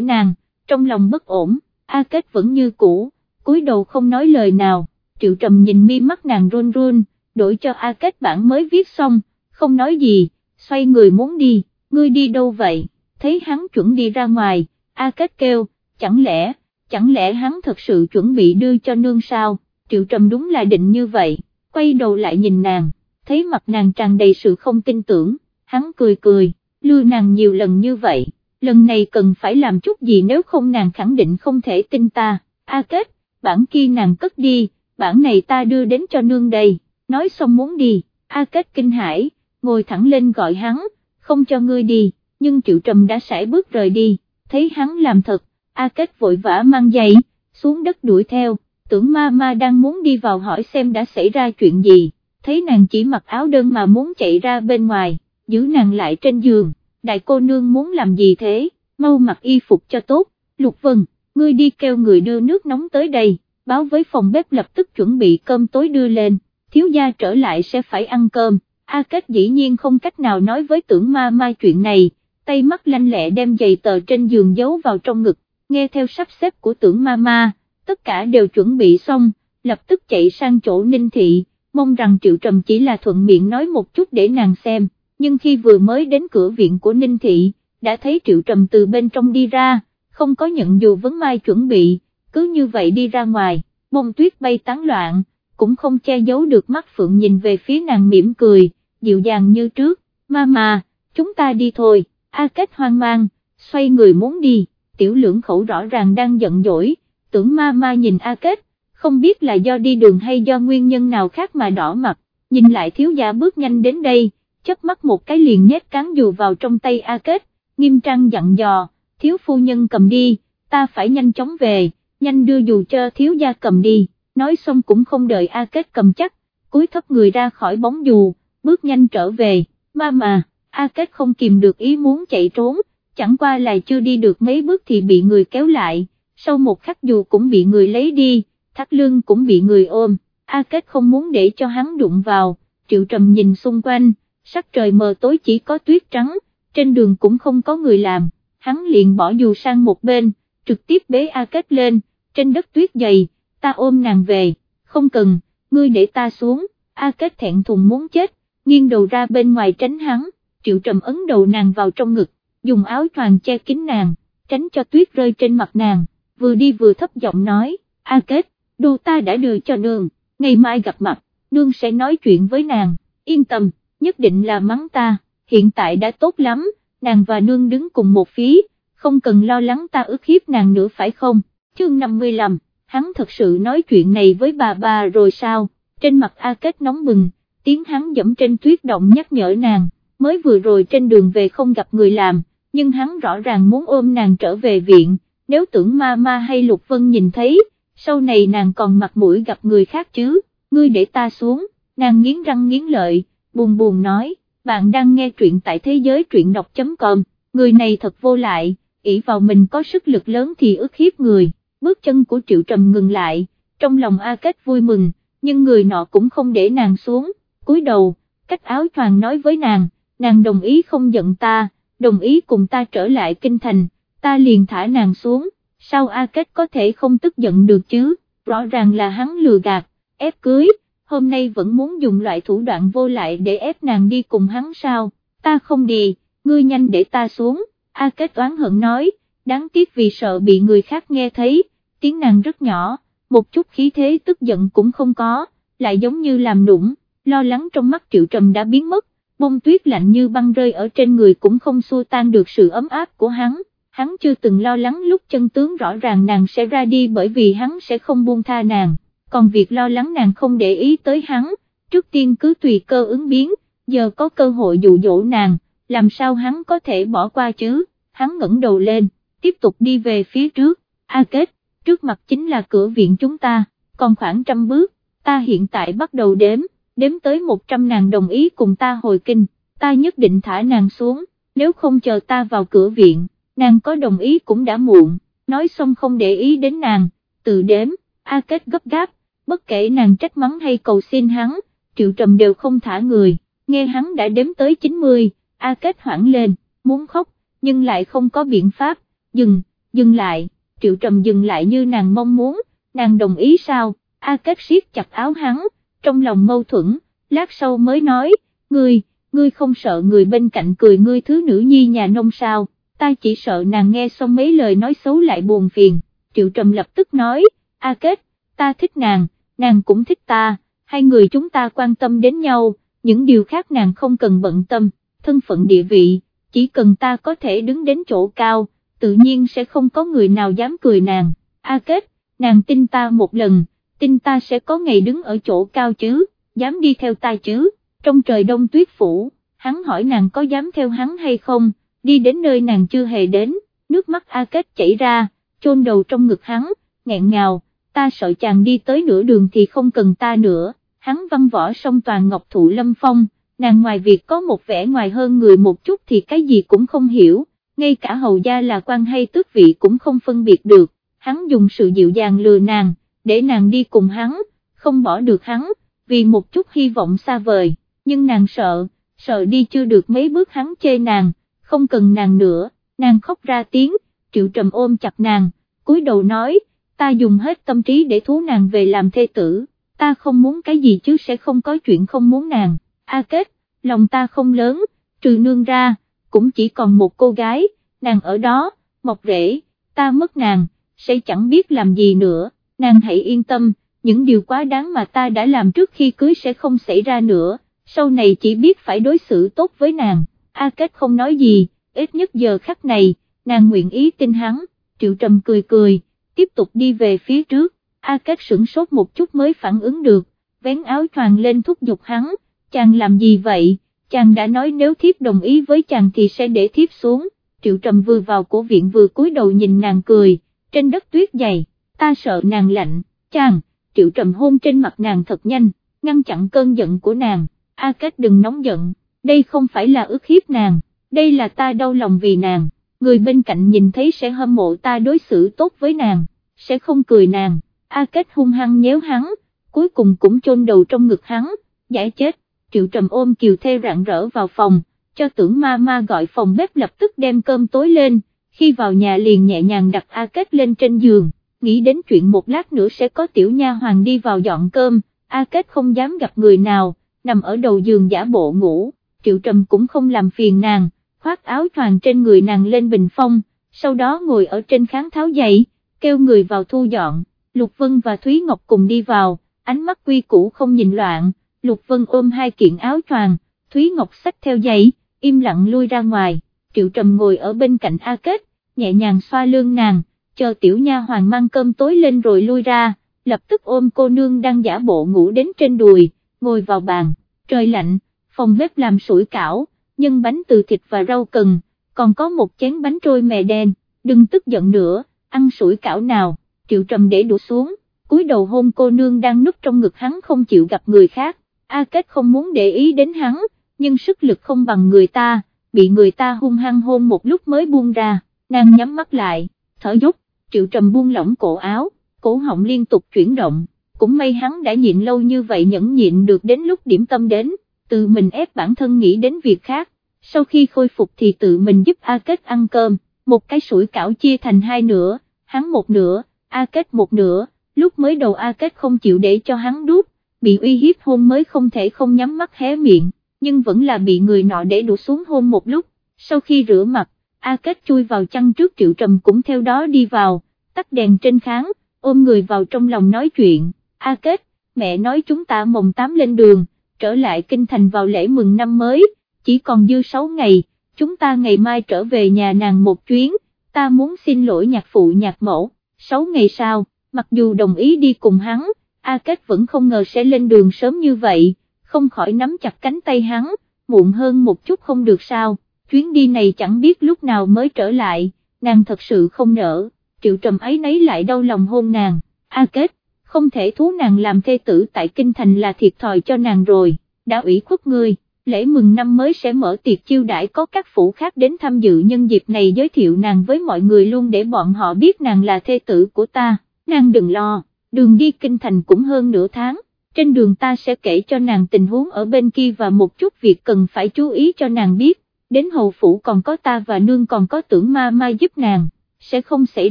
nàng, trong lòng bất ổn, A Kết vẫn như cũ, cúi đầu không nói lời nào, Triệu Trầm nhìn mi mắt nàng run run, đổi cho A Kết bản mới viết xong, không nói gì, xoay người muốn đi, ngươi đi đâu vậy, thấy hắn chuẩn đi ra ngoài, A Kết kêu, chẳng lẽ, chẳng lẽ hắn thật sự chuẩn bị đưa cho nương sao, Triệu Trầm đúng là định như vậy, quay đầu lại nhìn nàng, thấy mặt nàng tràn đầy sự không tin tưởng, hắn cười cười, lừa nàng nhiều lần như vậy, lần này cần phải làm chút gì nếu không nàng khẳng định không thể tin ta, A Kết, bản kia nàng cất đi, bản này ta đưa đến cho nương đây, nói xong muốn đi, A Kết kinh hãi, ngồi thẳng lên gọi hắn, không cho ngươi đi, nhưng Triệu Trầm đã sải bước rời đi, thấy hắn làm thật, A Kết vội vã mang giày, xuống đất đuổi theo, tưởng ma ma đang muốn đi vào hỏi xem đã xảy ra chuyện gì, thấy nàng chỉ mặc áo đơn mà muốn chạy ra bên ngoài, giữ nàng lại trên giường, đại cô nương muốn làm gì thế, mau mặc y phục cho tốt, Lục Vân, ngươi đi kêu người đưa nước nóng tới đây, báo với phòng bếp lập tức chuẩn bị cơm tối đưa lên, thiếu gia trở lại sẽ phải ăn cơm, A Kết dĩ nhiên không cách nào nói với tưởng ma ma chuyện này, tay mắt lanh lẹ đem giày tờ trên giường giấu vào trong ngực, nghe theo sắp xếp của tưởng ma ma, tất cả đều chuẩn bị xong, lập tức chạy sang chỗ Ninh Thị, mong rằng Triệu Trầm chỉ là thuận miệng nói một chút để nàng xem, nhưng khi vừa mới đến cửa viện của Ninh Thị, đã thấy Triệu Trầm từ bên trong đi ra, không có nhận dù vấn mai chuẩn bị, cứ như vậy đi ra ngoài, bông tuyết bay tán loạn, cũng không che giấu được mắt Phượng nhìn về phía nàng mỉm cười, dịu dàng như trước, ma mà, chúng ta đi thôi, A Kết hoang mang, xoay người muốn đi, tiểu lưỡng khẩu rõ ràng đang giận dỗi, tưởng ma ma nhìn A Kết, không biết là do đi đường hay do nguyên nhân nào khác mà đỏ mặt, nhìn lại thiếu gia bước nhanh đến đây, chớp mắt một cái liền nhét cán dù vào trong tay A Kết, nghiêm trang dặn dò, thiếu phu nhân cầm đi, ta phải nhanh chóng về, nhanh đưa dù cho thiếu gia cầm đi, nói xong cũng không đợi A Kết cầm chắc, cúi thấp người ra khỏi bóng dù, bước nhanh trở về, ma mà, A Kết không kìm được ý muốn chạy trốn, chẳng qua là chưa đi được mấy bước thì bị người kéo lại, sau một khắc dù cũng bị người lấy đi, thắt lưng cũng bị người ôm, A Kết không muốn để cho hắn đụng vào, Triệu Trầm nhìn xung quanh, sắc trời mờ tối chỉ có tuyết trắng, trên đường cũng không có người làm, hắn liền bỏ dù sang một bên, trực tiếp bế A Kết lên, trên đất tuyết dày, ta ôm nàng về, không cần, ngươi để ta xuống, A Kết thẹn thùng muốn chết, nghiêng đầu ra bên ngoài tránh hắn, Triệu Trầm ấn đầu nàng vào trong ngực, dùng áo choàng che kín nàng, tránh cho tuyết rơi trên mặt nàng, vừa đi vừa thấp giọng nói, A Kết, đồ ta đã đưa cho nương, ngày mai gặp mặt, nương sẽ nói chuyện với nàng, yên tâm, nhất định là mắng ta, hiện tại đã tốt lắm, nàng và nương đứng cùng một phí, không cần lo lắng ta ức hiếp nàng nữa phải không, chương 55, hắn thật sự nói chuyện này với bà bà rồi sao, trên mặt A Kết nóng bừng, tiếng hắn dẫm trên tuyết động nhắc nhở nàng, mới vừa rồi trên đường về không gặp người làm, nhưng hắn rõ ràng muốn ôm nàng trở về viện, nếu tưởng ma ma hay Lục Vân nhìn thấy, sau này nàng còn mặt mũi gặp người khác chứ, ngươi để ta xuống, nàng nghiến răng nghiến lợi, buồn buồn nói, bạn đang nghe truyện tại thế giới truyện đọc.com, người này thật vô lại, ỷ vào mình có sức lực lớn thì ức hiếp người, bước chân của Triệu Trầm ngừng lại, trong lòng A Kết vui mừng, nhưng người nọ cũng không để nàng xuống, cúi đầu, cách áo choàng nói với nàng, nàng đồng ý không giận ta, đồng ý cùng ta trở lại kinh thành, ta liền thả nàng xuống, sao A Kết có thể không tức giận được chứ, rõ ràng là hắn lừa gạt, ép cưới, hôm nay vẫn muốn dùng loại thủ đoạn vô lại để ép nàng đi cùng hắn sao, ta không đi, ngươi nhanh để ta xuống, A Kết oán hận nói, đáng tiếc vì sợ bị người khác nghe thấy, tiếng nàng rất nhỏ, một chút khí thế tức giận cũng không có, lại giống như làm nũng, lo lắng trong mắt triệu trầm đã biến mất, bông tuyết lạnh như băng rơi ở trên người cũng không xua tan được sự ấm áp của hắn, hắn chưa từng lo lắng lúc chân tướng rõ ràng nàng sẽ ra đi bởi vì hắn sẽ không buông tha nàng, còn việc lo lắng nàng không để ý tới hắn, trước tiên cứ tùy cơ ứng biến, giờ có cơ hội dụ dỗ nàng, làm sao hắn có thể bỏ qua chứ, hắn ngẩng đầu lên, tiếp tục đi về phía trước, A Kết, trước mặt chính là cửa viện chúng ta, còn khoảng trăm bước, ta hiện tại bắt đầu đếm đếm tới 100 nàng đồng ý cùng ta hồi kinh, ta nhất định thả nàng xuống, nếu không chờ ta vào cửa viện, nàng có đồng ý cũng đã muộn, nói xong không để ý đến nàng, tự đếm, A Kết gấp gáp, bất kể nàng trách mắng hay cầu xin hắn, Triệu Trầm đều không thả người, nghe hắn đã đếm tới 90, A Kết hoảng lên, muốn khóc, nhưng lại không có biện pháp, dừng, dừng lại, Triệu Trầm dừng lại như nàng mong muốn, nàng đồng ý sao, A Kết siết chặt áo hắn, trong lòng mâu thuẫn, lát sau mới nói, ngươi, ngươi không sợ người bên cạnh cười ngươi thứ nữ nhi nhà nông sao, ta chỉ sợ nàng nghe xong mấy lời nói xấu lại buồn phiền, Triệu Trầm lập tức nói, A Kết, ta thích nàng, nàng cũng thích ta, hai người chúng ta quan tâm đến nhau, những điều khác nàng không cần bận tâm, thân phận địa vị, chỉ cần ta có thể đứng đến chỗ cao, tự nhiên sẽ không có người nào dám cười nàng, A Kết, nàng tin ta một lần, tin ta sẽ có ngày đứng ở chỗ cao chứ, dám đi theo ta chứ, trong trời đông tuyết phủ, hắn hỏi nàng có dám theo hắn hay không, đi đến nơi nàng chưa hề đến, nước mắt A Kết chảy ra, chôn đầu trong ngực hắn, nghẹn ngào, ta sợ chàng đi tới nửa đường thì không cần ta nữa, hắn văn võ song toàn ngọc thụ lâm phong, nàng ngoài việc có một vẻ ngoài hơn người một chút thì cái gì cũng không hiểu, ngay cả hầu gia là quan hay tước vị cũng không phân biệt được, hắn dùng sự dịu dàng lừa nàng, để nàng đi cùng hắn, không bỏ được hắn, vì một chút hy vọng xa vời, nhưng nàng sợ, sợ đi chưa được mấy bước hắn chê nàng, không cần nàng nữa, nàng khóc ra tiếng, triệu trầm ôm chặt nàng, cúi đầu nói, ta dùng hết tâm trí để thú nàng về làm thê tử, ta không muốn cái gì chứ sẽ không có chuyện không muốn nàng, a kết, lòng ta không lớn, trừ nương ra, cũng chỉ còn một cô gái, nàng ở đó, mọc rễ, ta mất nàng, sẽ chẳng biết làm gì nữa, nàng hãy yên tâm, những điều quá đáng mà ta đã làm trước khi cưới sẽ không xảy ra nữa, sau này chỉ biết phải đối xử tốt với nàng, A Kết không nói gì, ít nhất giờ khắc này, nàng nguyện ý tin hắn, Triệu Trầm cười cười, tiếp tục đi về phía trước, A Kết sửng sốt một chút mới phản ứng được, vén áo choàng lên thúc giục hắn, chàng làm gì vậy, chàng đã nói nếu thiếp đồng ý với chàng thì sẽ để thiếp xuống, Triệu Trầm vừa vào cổ viện vừa cúi đầu nhìn nàng cười, trên đất tuyết dày, ta sợ nàng lạnh, chàng, Triệu Trầm hôn trên mặt nàng thật nhanh, ngăn chặn cơn giận của nàng, A Kết đừng nóng giận, đây không phải là ước hiếp nàng, đây là ta đau lòng vì nàng, người bên cạnh nhìn thấy sẽ hâm mộ ta đối xử tốt với nàng, sẽ không cười nàng, A Kết hung hăng nhéo hắn, cuối cùng cũng chôn đầu trong ngực hắn, giải chết, Triệu Trầm ôm Kiều Thê rạng rỡ vào phòng, cho tưởng ma ma gọi phòng bếp lập tức đem cơm tối lên, khi vào nhà liền nhẹ nhàng đặt A Kết lên trên giường, nghĩ đến chuyện một lát nữa sẽ có tiểu nha hoàng đi vào dọn cơm, A Kết không dám gặp người nào, nằm ở đầu giường giả bộ ngủ, Triệu Trầm cũng không làm phiền nàng, khoác áo choàng trên người nàng lên bình phong, sau đó ngồi ở trên kháng tháo dậy, kêu người vào thu dọn, Lục Vân và Thúy Ngọc cùng đi vào, ánh mắt quy củ không nhìn loạn, Lục Vân ôm hai kiện áo choàng, Thúy Ngọc xách theo giày, im lặng lui ra ngoài, Triệu Trầm ngồi ở bên cạnh A Kết, nhẹ nhàng xoa lưng nàng, chờ tiểu nha hoàng mang cơm tối lên rồi lui ra, lập tức ôm cô nương đang giả bộ ngủ đến trên đùi, ngồi vào bàn, trời lạnh, phòng bếp làm sủi cảo, nhân bánh từ thịt và rau cần, còn có một chén bánh trôi mè đen, đừng tức giận nữa, ăn sủi cảo nào, triệu trầm để đũa xuống, cúi đầu hôn cô nương đang núp trong ngực hắn không chịu gặp người khác, A Kết không muốn để ý đến hắn, nhưng sức lực không bằng người ta, bị người ta hung hăng hôn một lúc mới buông ra, nàng nhắm mắt lại, thở dốc, triệu trầm buông lỏng cổ áo, cổ họng liên tục chuyển động, cũng may hắn đã nhịn lâu như vậy nhẫn nhịn được đến lúc điểm tâm đến, tự mình ép bản thân nghĩ đến việc khác, sau khi khôi phục thì tự mình giúp A Kết ăn cơm, một cái sủi cảo chia thành hai nửa, hắn một nửa, A Kết một nửa, lúc mới đầu A Kết không chịu để cho hắn đút, bị uy hiếp hôn mới không thể không nhắm mắt hé miệng, nhưng vẫn là bị người nọ để đổ xuống hôn một lúc, sau khi rửa mặt, A Kết chui vào chăn trước Triệu Trầm cũng theo đó đi vào, tắt đèn trên kháng, ôm người vào trong lòng nói chuyện, A Kết, mẹ nói chúng ta mồng tám lên đường, trở lại kinh thành vào lễ mừng năm mới, chỉ còn dư 6 ngày, chúng ta ngày mai trở về nhà nàng một chuyến, ta muốn xin lỗi nhạc phụ nhạc mẫu, 6 ngày sau, mặc dù đồng ý đi cùng hắn, A Kết vẫn không ngờ sẽ lên đường sớm như vậy, không khỏi nắm chặt cánh tay hắn, muộn hơn một chút không được sao, chuyến đi này chẳng biết lúc nào mới trở lại, nàng thật sự không nỡ, triệu trầm ấy nấy lại đau lòng hôn nàng, A Kết, không thể thú nàng làm thê tử tại kinh thành là thiệt thòi cho nàng rồi, đã ủy khuất ngươi, lễ mừng năm mới sẽ mở tiệc chiêu đãi có các phủ khác đến tham dự nhân dịp này giới thiệu nàng với mọi người luôn để bọn họ biết nàng là thê tử của ta, nàng đừng lo, đường đi kinh thành cũng hơn nửa tháng, trên đường ta sẽ kể cho nàng tình huống ở bên kia và một chút việc cần phải chú ý cho nàng biết, đến hầu phủ còn có ta và nương còn có tưởng ma ma giúp nàng, sẽ không xảy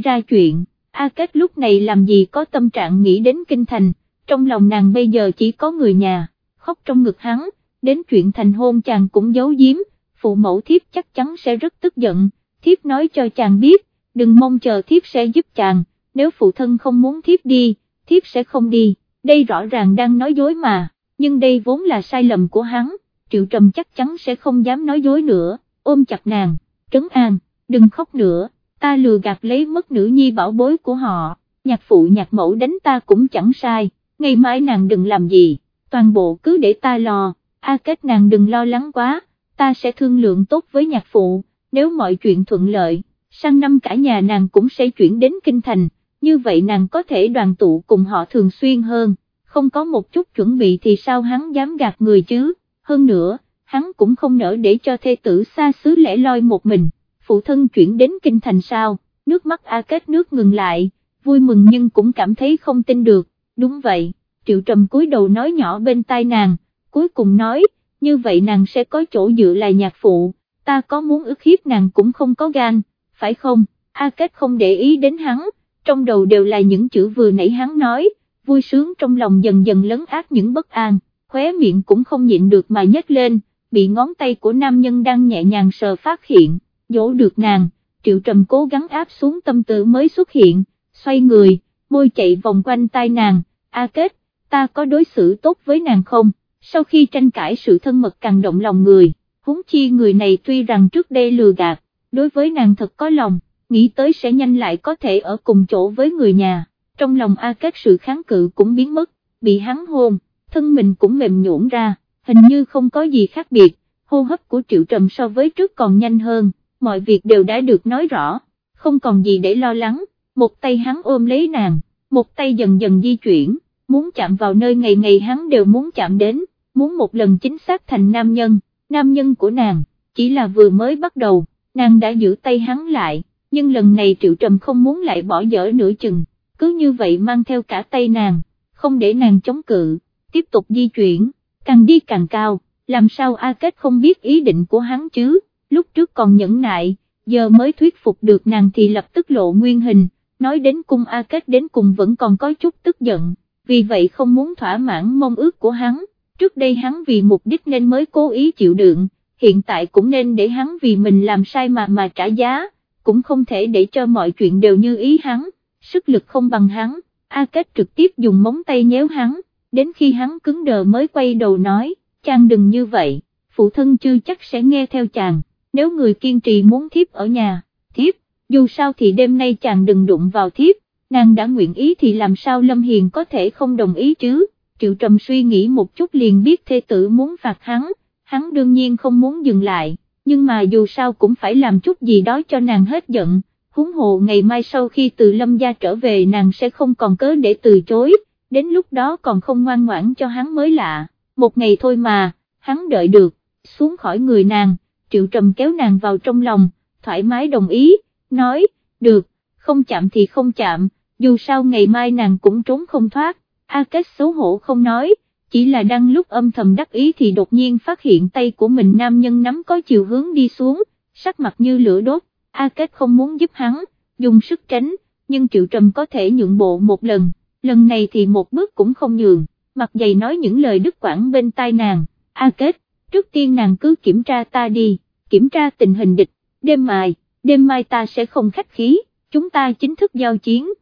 ra chuyện. A Kết lúc này làm gì có tâm trạng nghĩ đến kinh thành, trong lòng nàng bây giờ chỉ có người nhà, khóc trong ngực hắn, đến chuyện thành hôn chàng cũng giấu giếm, phụ mẫu thiếp chắc chắn sẽ rất tức giận, thiếp nói cho chàng biết, đừng mong chờ thiếp sẽ giúp chàng, nếu phụ thân không muốn thiếp đi, thiếp sẽ không đi, đây rõ ràng đang nói dối mà, nhưng đây vốn là sai lầm của hắn, Triệu Trầm chắc chắn sẽ không dám nói dối nữa, ôm chặt nàng, trấn an, đừng khóc nữa, ta lừa gạt lấy mất nữ nhi bảo bối của họ, nhạc phụ nhạc mẫu đánh ta cũng chẳng sai, ngày mai nàng đừng làm gì, toàn bộ cứ để ta lo, a kết nàng đừng lo lắng quá, ta sẽ thương lượng tốt với nhạc phụ, nếu mọi chuyện thuận lợi, sang năm cả nhà nàng cũng sẽ chuyển đến kinh thành, như vậy nàng có thể đoàn tụ cùng họ thường xuyên hơn, không có một chút chuẩn bị thì sao hắn dám gạt người chứ, hơn nữa, hắn cũng không nỡ để cho thê tử xa xứ lẻ loi một mình, phụ thân chuyển đến kinh thành sao, nước mắt A Kết nước ngừng lại, vui mừng nhưng cũng cảm thấy không tin được, đúng vậy, Triệu Trầm cúi đầu nói nhỏ bên tai nàng, cuối cùng nói, như vậy nàng sẽ có chỗ dựa là nhạc phụ, ta có muốn ức hiếp nàng cũng không có gan, phải không, A Kết không để ý đến hắn, trong đầu đều là những chữ vừa nãy hắn nói, vui sướng trong lòng dần dần lấn át những bất an, khóe miệng cũng không nhịn được mà nhếch lên, bị ngón tay của nam nhân đang nhẹ nhàng sờ phát hiện, dỗ được nàng, triệu trầm cố gắng áp xuống tâm tư mới xuất hiện, xoay người, môi chạy vòng quanh tai nàng, A Kết, ta có đối xử tốt với nàng không, sau khi tranh cãi sự thân mật càng động lòng người, huống chi người này tuy rằng trước đây lừa gạt, đối với nàng thật có lòng, nghĩ tới sẽ nhanh lại có thể ở cùng chỗ với người nhà, trong lòng A Kết sự kháng cự cũng biến mất, bị hắn hôn, thân mình cũng mềm nhũn ra, hình như không có gì khác biệt, hô hấp của Triệu Trầm so với trước còn nhanh hơn, mọi việc đều đã được nói rõ, không còn gì để lo lắng, một tay hắn ôm lấy nàng, một tay dần dần di chuyển, muốn chạm vào nơi ngày ngày hắn đều muốn chạm đến, muốn một lần chính xác thành nam nhân, nam nhân của nàng, chỉ là vừa mới bắt đầu, nàng đã giữ tay hắn lại, nhưng lần này Triệu Trầm không muốn lại bỏ dở nửa chừng, cứ như vậy mang theo cả tay nàng, không để nàng chống cự, tiếp tục di chuyển, càng đi càng cao, làm sao A Kết không biết ý định của hắn chứ, lúc trước còn nhẫn nại, giờ mới thuyết phục được nàng thì lập tức lộ nguyên hình, nói đến cung A Kết đến cùng vẫn còn có chút tức giận, vì vậy không muốn thỏa mãn mong ước của hắn, trước đây hắn vì mục đích nên mới cố ý chịu đựng, hiện tại cũng nên để hắn vì mình làm sai mà mà trả giá, cũng không thể để cho mọi chuyện đều như ý hắn, sức lực không bằng hắn, A Kết trực tiếp dùng móng tay nhéo hắn, đến khi hắn cứng đờ mới quay đầu nói, chàng đừng như vậy, phụ thân chưa chắc sẽ nghe theo chàng, nếu người kiên trì muốn thiếp ở nhà, thiếp, dù sao thì đêm nay chàng đừng đụng vào thiếp, nàng đã nguyện ý thì làm sao Lâm Hiền có thể không đồng ý chứ, Triệu Trầm suy nghĩ một chút liền biết thê tử muốn phạt hắn, hắn đương nhiên không muốn dừng lại, nhưng mà dù sao cũng phải làm chút gì đó cho nàng hết giận, huống hồ ngày mai sau khi từ Lâm gia trở về nàng sẽ không còn cớ để từ chối, đến lúc đó còn không ngoan ngoãn cho hắn mới lạ, một ngày thôi mà, hắn đợi được, xuống khỏi người nàng, Triệu Trầm kéo nàng vào trong lòng, thoải mái đồng ý, nói, được, không chạm thì không chạm, dù sao ngày mai nàng cũng trốn không thoát, A Kết xấu hổ không nói, chỉ là đang lúc âm thầm đắc ý thì đột nhiên phát hiện tay của mình nam nhân nắm có chiều hướng đi xuống, sắc mặt như lửa đốt, A Kết không muốn giúp hắn, dùng sức tránh, nhưng Triệu Trầm có thể nhượng bộ một lần, lần này thì một bước cũng không nhường, mặt dày nói những lời đứt quãng bên tai nàng, A Kết, trước tiên nàng cứ kiểm tra ta đi, kiểm tra tình hình địch, đêm mai, đêm mai ta sẽ không khách khí, chúng ta chính thức giao chiến.